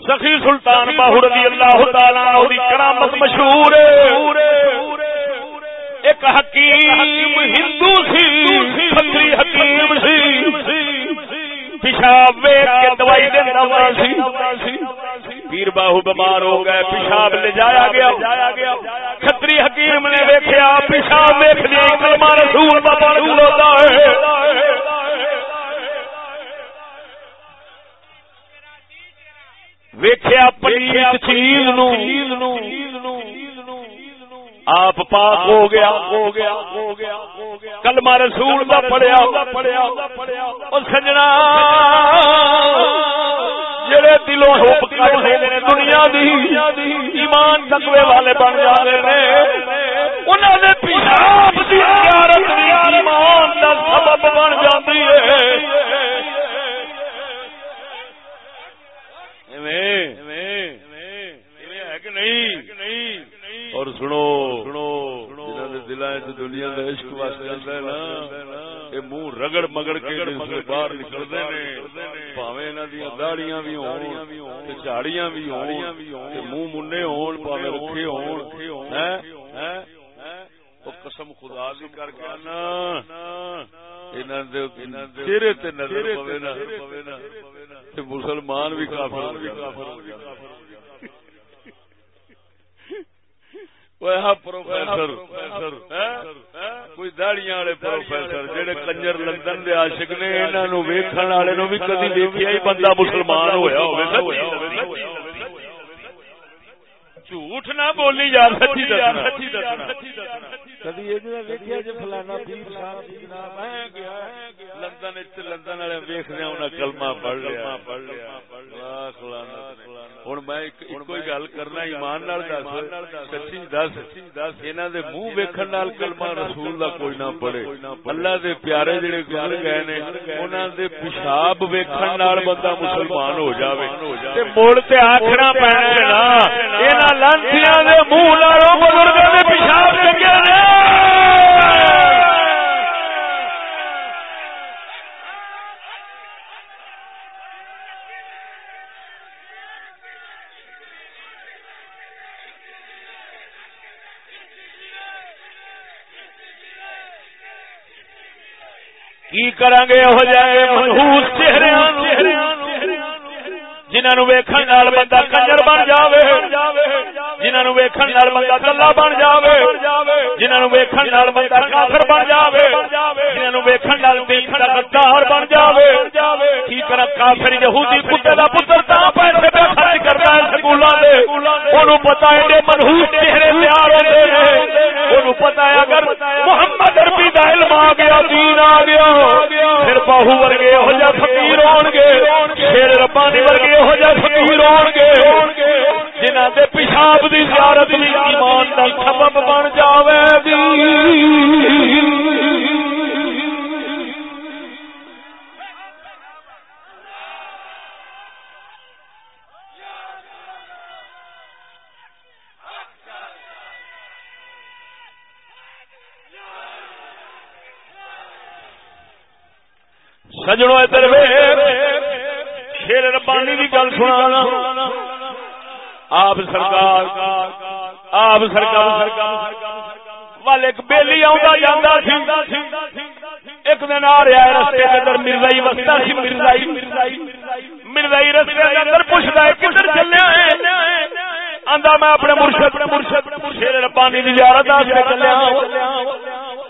سخی سلطان باہو رضی اللہ تعالی دی کرامت مشہور ایک حکیم ہندو سی ختری حکیم سی۔ پیشاب کے دوائی دینا سی۔ پیر باہو بیمار ہو گئے، پیشاب لے جایا گیا۔ کتری حکیم نے ویکیا پیشاب ویک لیا کلمہ رسول کا پڑھ ہوتا ہے۔ ویخیا پلیت چیز نو۔ آپ پاک ہو گیا۔ ہو گیا ہو گیا کلمہ رسول دا پڑھیا۔ پڑھیا۔ اور سجنا۔ جڑے دلوں کٹ نے دنیا دی۔ ایمان تقوی والے بن جاندے نے۔ ہو چاڑیاں بھی ہو منہ منے ہون پاوے رکھے ہون قسم خدا دی کر کے چہرے نظر مسلمان بھی کافر پروفیسر کوئی داڑیاں والے پروفیسر جہے کنجر لندن دے عاشق نے انہوں ویکن والے بھی کدی دیکھا ہی بندہ مسلمان ہوا ہو جھوٹ نہ بولی یار سچی لندن لندن والے ویخدیا انہیں کلما پڑھ لیا پڑھ لیا ہوں میں کوئی گل کرنا ایمان سچی دس دس انہوں دے منہ رسول کوئی نہ پڑے اللہ دے پیارے جڑے گزر گئے نے دے پیشاب ویکن بندہ مسلمان ہو جائے تے پینا لانتیاں دے منہ پیشاب چنگے نے کی کریں گے ہو جائے؟ منہوس چہرے جنہوں ویکھن نال بندہ کنجر بن جاوے جنہوں ویکھن نال بندہ کلا بن جاوے جنہوں ویکھن نال بندہ کافر بن جاوے جنہوں ویکھن نال دین دا غدار بن جاوے۔ کی کرا کافر یہودی کتے دا پتر تا پیسے پہ خرچ کردا ہے سکولاں دے، اونوں پتہ ہے کہ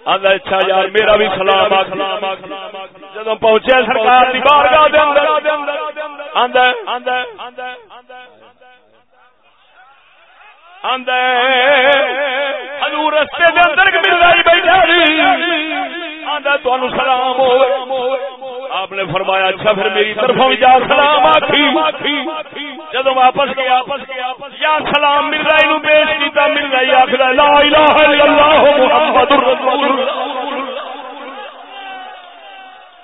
آندا اچھا یار، میرا بھی سلام آ سلام آ پہنچے سرکار دی بارگاہ دے اندر، آندا آندا آندا حضور رستے دے اندر بیٹھا جی۔ آندا تانوں سلام آپ نے فرمایا اچھا پھر میری طرف سلام آکھی جدو واپس گیا، یا سلام مرزائی نو پیش کیتا مرزائی آکھدا لا الہ الا اللہ محمد رسول اللہ۔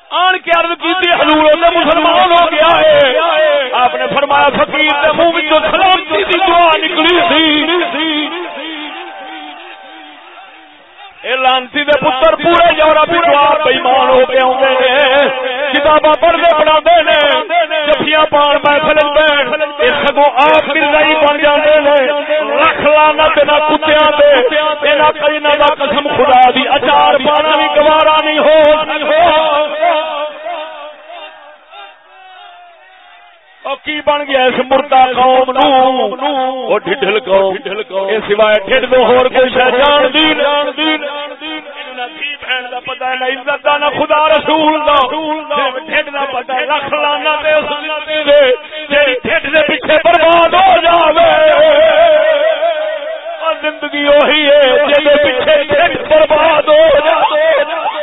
آن کے عرض کی حضور نے مسلمان ہو گیا ہے۔ آپ نے فرمایا فقیر کے منہ سلامتی کی دعا نکلی تھی لانتی دے پتر، پورے یورپ بےمان ہو کے آدھے کتاباں پڑھتے پڑھا چپیاں پان محفل سگو آپ مرزائی بن جاتے لانا قسم خدا دی، اچار پانا بھی گوارا نہیں ہو کی بن گیا اس مردہ قوم نو؟ ڈھڈل قوم۔ سوائے ڈھڈ دو ہور کوئی شے جان دی جان دی نہ عزت دا، نہ خدا رسول دا۔ ڈھڈ دا لکھ لانا تے جیڑی ڈھڈ دے پیچھے برباد ہو جاوے۔ زندگی وہی ہے جے پیچھے برباد ہو جاوے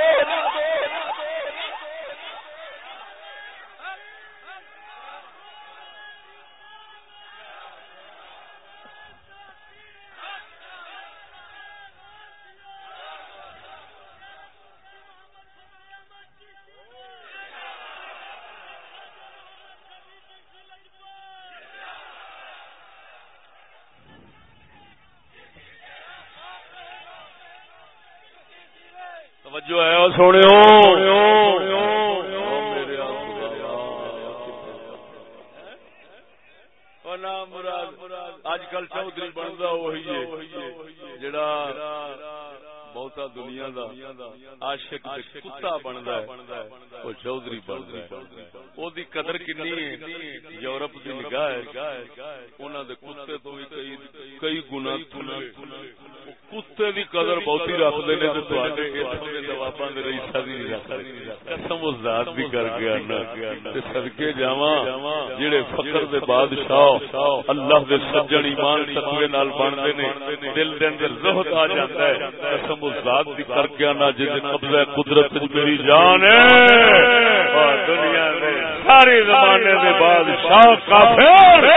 توجہ ہے سونے اج کل چودھری بنتا وہی ہے، جڑا بہتا دنیا دا عاشق کتا بندا ہے او بندا ہے۔ او دی قدر کتنی ہے، یورپ دی نگاہ ہے۔ انہاں دے کتے تو بھی کئی کئی گنا کتے دی قدر بہتی رکھدے نے تے تواڈے اتھوں دے جواباں دے رئیساں دی نہیں رکھدے قسم اس ذات دی کر کے انا تے صدکے جاواں جڑے فقر دے بادشاہ، اللہ دے سجن ایمان تقوی نال بندے نے۔ دل دے اندر زہد آ جاندا ہے۔ قسم اس ذات دی کر کے آنا جس قبضہ قدرت وچ میری جان ہے۔ دنیا میں سارے زمانے دے بادشاہ کافر،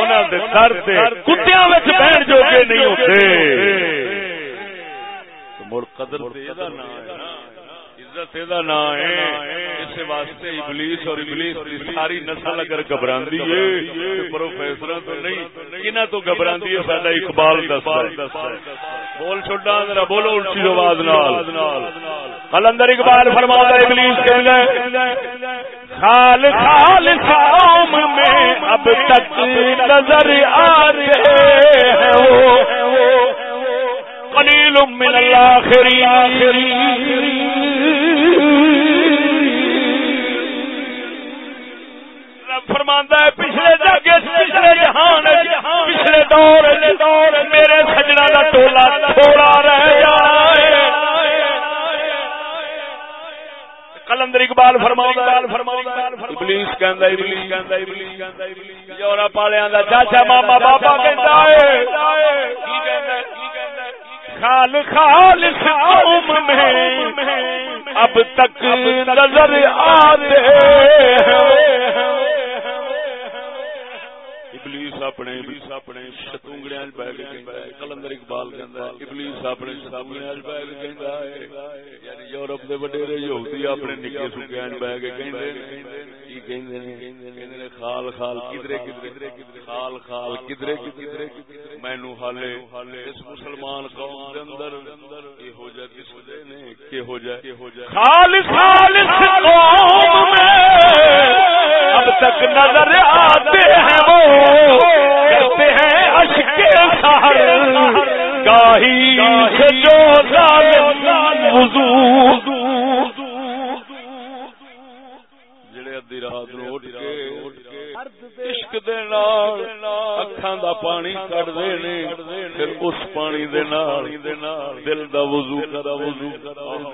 انہاں دے سر تے کتیاں وچ بہن جو کے نہیں ہوتے۔ مڑ قدر ہے عزت دا نام ہے اس واسطے ابلیس اور ابلیس دی ساری نسل اگر گھبراندی ہے پروفیسراں تو نہیں کنا تو گھبراندی ہے ساڈا اقبال بول چھوڑا ذرا بولو اونچی آواز نال۔ قلندر اقبال فرماتا ہے ابلیس کہندا ہے خال خال میں اب تک نظر آ رہے ہیں۔ قلیل من الاخرین فرماندہ ہے، پچھلے جگہ پچھلے جہان پچھلے دور دور میرے سجنا کا ٹولا تھوڑا رہ جائے۔ کلندر اقبال فرماؤں ابلیس کہندا ابلیس کہندا ابلیس کہندا ابلیس یورپ والےاں دا چاچا ماما بابا کہندا ہے۔ کی کہندا ہے؟ خال خال قوم میں اب تک نظر آتے ہیں۔ ابلیس اپنے شتونگڑیاں بہ کے کہندا ہے کلندر اقبال کہندا ہے ابلیس اپنے شتونگڑیاں بہ کے کہندا ہے یعنی یورپ دے وڈیرے یہودی اپنے نکے سکیاں بہ کے کہندے نے کی کہندے نے کہندے نے خال خال کدرے کدرے خال خال کدرے کدرے مینوں حالے اس مسلمان قوم دے اندر اے ہو جائے کس دے نے کہ ہو جائے کہ ہو قوم میں اب تک نظر آتے ہیں وہ۔ کرتے ہیں اشک سہر گاہی سے جو وضو۔ جڑے ادی رات نو اٹھ کے عشق دے نال اکھاں دا پانی کڈ دے نے، پھر اس پانی دے نال دل دا وضو کرا وضو کرا۔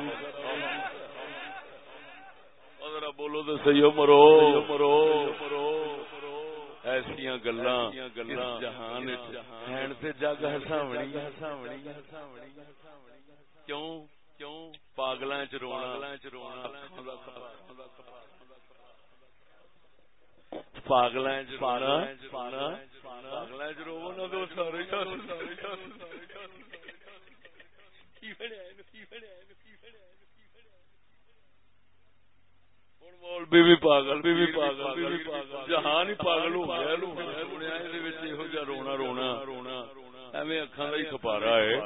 بولو تو سی مرو مرو ایسا گلا جہان سے جگ ہساونی کیوں؟ کیوں پاگل چرونا چرونا پاگل پاگل پاگل چرو نہ سارے۔ پاگل پاگل جہان ہی پاگل ہو گیا سنیا رونا رونا رونا ایویں اکھان کا ہی کپارا ہے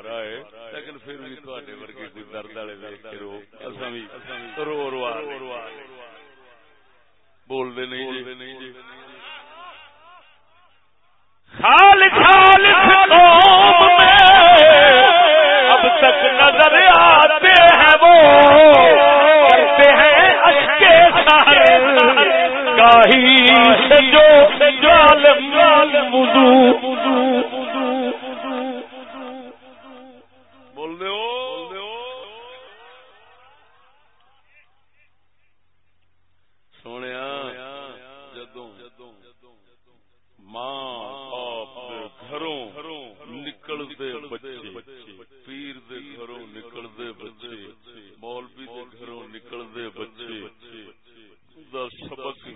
لیکن پھر بھی تھوڑے ورگے کوئی درد والے دیکھ کے رو بھی رو رو بولتے نہیں جی اب تک نظر آتے ہیں وہ بول دو سونے جدوں ماں گھروں نکلتے بچے، پیر دے گھروں نکلتے بچے، مولوی دے گھروں نکلتے بچے سبق ہی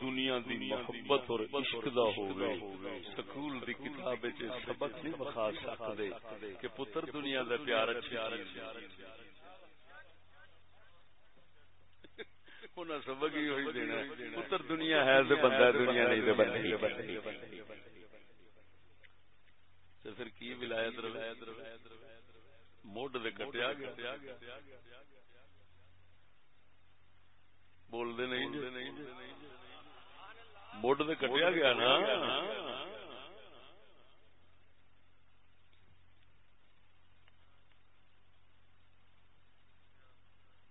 دنیا دی محبت اور عشق دا ہوے سکول دی کتاب وچ سبق نہیں بخا سکدے کہ پتر دنیا دا پیار اچھی چیز انہاں سبق ہی ہوئی دینا پتر دنیا ہے تے بندہ دنیا نہیں تے بندہ تے پھر کی ولایت روایت موڈ دے کٹیا گیا۔ بولتے نہیں موڈ دے کٹیا گیا نا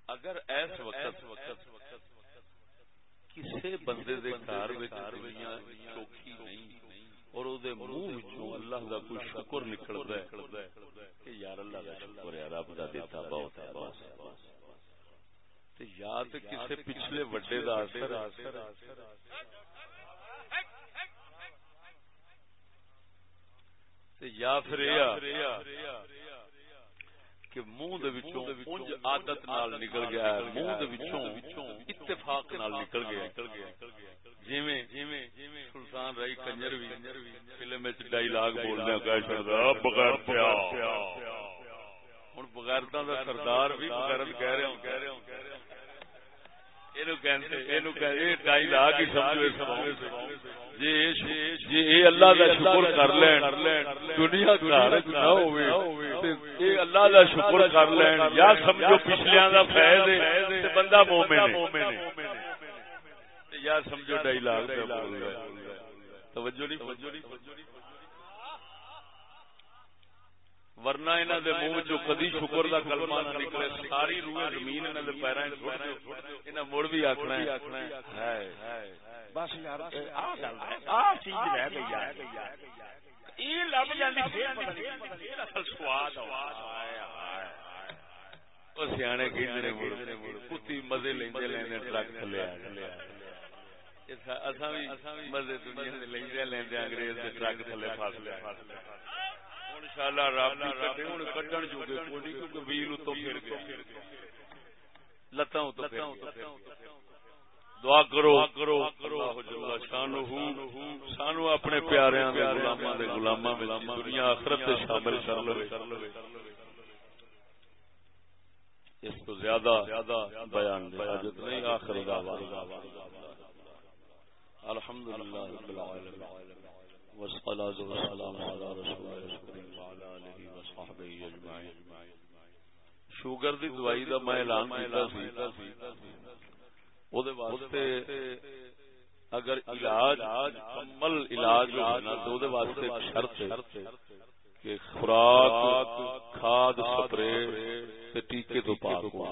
اگر ایس وقت کسی بندے دے گھر چوکھی نہیں اور دے منہ اللہ دا کوئی شکر نکلدا ہے کہ یار اللہ دا شکر ہے رب دا دیتا بہت ہے بس تے یا تے کسے پچھلے وڈے دا اثر تے یا پھر کہ منہ دے وچوں انج عادت نال نکل گیا ہے۔ منہ دے وچوں اتفاق نال نکل گیا جویں سلطان رائی کنجر وی فلم وچ ڈائلاگ بولدا کہہ چھڑدا بغیر پیا ہن بغیرتاں دا سردار بھی بغیرت کہہ رہے ہوں کہہ رہے ہوں اینو کہندے اینو کہے ڈائلاگ ہی سمجھو جی اللہ دا شکر کر لین دنیا گھر نہ ہوئے اے اللہ دا شکر کر لین یا سمجھو پچھلیاں دا فیض ہے تے بندہ مومن ہے یا سمجھو ڈائلاگ تے بول رہا توجہ نہیں توجہ نہیں ورنہ انہاں دے منہ چوں کدی شکر دا کلمہ نہ نکلے، ساری روح زمین انہاں دے پیراں وچ انہاں مڑ بھی آکھنا ہے۔ ہائے۔ بس یار آ گل آ چیز رہ گئی یہ لب جاندی پھر پتہ نہیں اصل سواد او سیانے مڑ، کتی مزے لیندے لیندے ٹرک تھلے اساں بھی مزے دنیا دے لیندے لیندے انگریز دے ٹرک تھلے پھس لے انشاءاللہ رب دی کٹے ہن کٹن جو گے کوئی کیونکہ ویل تو پھر گئے لتاں تو پھر گیا۔ دعا کرو، اللہ کرو شانو سانو اپنے پیاریاں دے غلاماں دے غلاماں وچ دنیا آخرت تے شامل کر لوے۔ اس تو زیادہ بیان دے حاجت نہیں، آخر دعوانا الحمدللہ رب العالمین۔ والصلاة والسلام على رسول الله وعلى آله وصحبه اجمعين شوگر دی دوائی دا میں اعلان کیتا سی او دے واسطے اگر علاج مکمل علاج ہونا تو دے واسطے شرط ہے کہ خوراک، کھاد، سپرے تے ٹیکے تو پاک ہو۔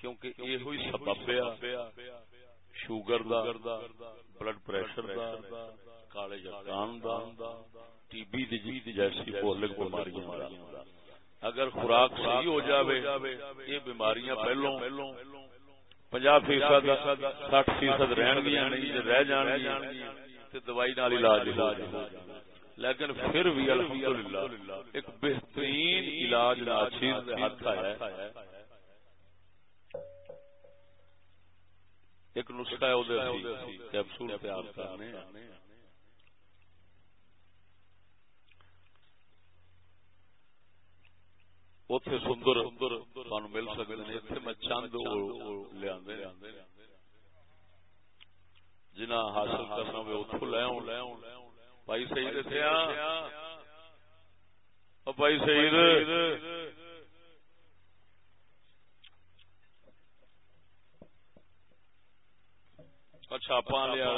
کیونکہ یہ ہوئی سبب ہے شوگر دا بلڈ پریشر دا۔ کالے جکان دا، ٹی بی دی جی- جیسی پولک بیماریاں دا اگر خوراک صحیح ہو جاوے، یہ بیماریاں پہلوں پنجا فیصد سٹھ فیصد رہن گیا نہیں رہ جان گیا دوائی نال علاج علاج لیکن پھر بھی الحمدللہ، ایک بہترین علاج ناچیز ہاتھ آیا ہے۔ ایک نسخہ ہے کیپسول تیار کرنے۔ اتنے سندر سان مل سکتے ہیں اتنے میں چند لیا جنا حاصل کرنا ہوئے اتو لے آؤ بھائی صحیح دسے بھائی صحیح چھاپا لیا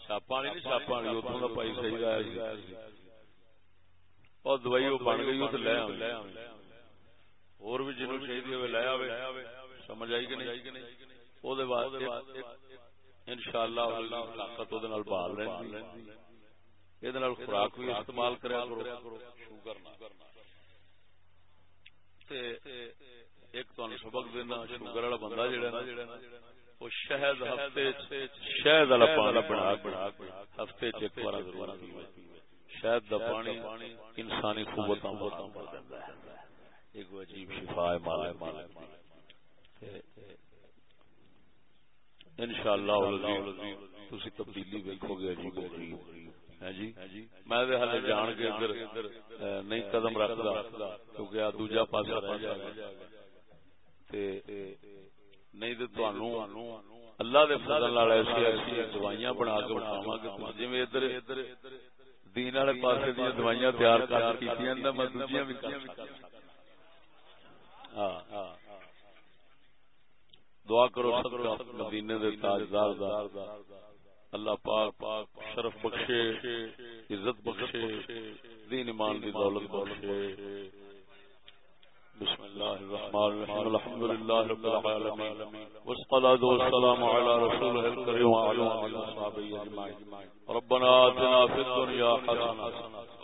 چھاپا نہیں چھاپا نہیں اتوں کا پائی صحیح رہا اور دوائی وہ بن گئی تو لے اور بھی جنوب چاہیے لے آئے سمجھ آئی کہ نہیں ان شاء اللہ طاقت بال خوراک بھی استعمال کرا کرو شوگر ایک تمہیں سبق دینا شوگر والا بندہ وہ شہد ہفتے شہد والا پانی بنا ہفتے چیک بار ضرور شہد دا پانی انسانی قوت ایک عجیب شفا ہے مال مال ان شاء اللہ تھی تبدیلی ویکو گے عجیب عجیب ہاں جی؟ میں ہلے جان کے ادھر نہیں قدم رکھتا، کیونکہ آ دوجا پاسا رہ جائے گا۔ نہیں تو اللہ دے فضل ایسی ایسی دوائیاں بنا کے بناواں گے۔ جی ادھر ادھر دین والے پاسے دیا دوائیاں تیار کر کی میں دوجیاں بھی کر ہاں، ہاں، ہاں۔ دعا کرو مدینے دے تاجدار دا۔ اللہ پاک پاک شرف بخشے، عزت بخشے، دین ایمان دی دولت بخشے۔ بسم الله الرحمن الرحيم الحمد لله رب العالمين والصلاة والسلام على رسوله الكريم وعلى آله وصحبه أجمعين ربنا آتنا في الدنيا حسنة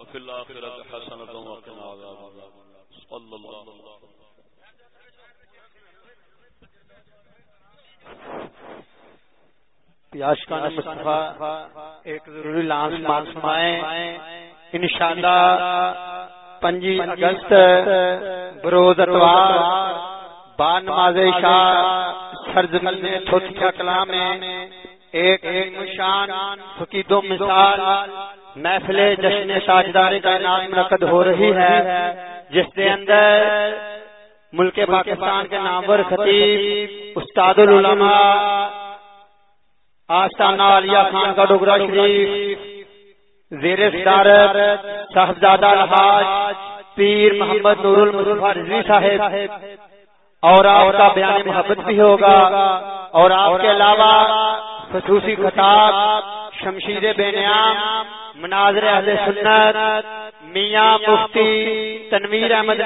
وفي الآخرة حسنة وقنا عذاب النار. صلى الله عليه وسلم. پیاشکان مصطفیٰ ایک ضروری لانس مان فرمائیں انشاءاللہ پنجی اگست بروز اتوار با نماز شاہ سرزمین میں تھوتیا کلام میں ایک مشان فقید و مثال محفل جشن تاجدار کائنات منعقد ہو رہی ہے جس کے اندر ملک پاکستان کے نامور خطیب استاد العلماء آستانہ علیہ خان کا ڈوگرا شریف زیر صدارت صاحبزادہ الحاج پیر محمد نور المصطفیٰ رضوی صاحب۔ اور آپ کا بیان محبت بھی ہوگا۔ اور آپ کے علاوہ خصوصی خطاب، شمشیر بینیام مناظر اہل سنت، میاں مفتی تنویر احمد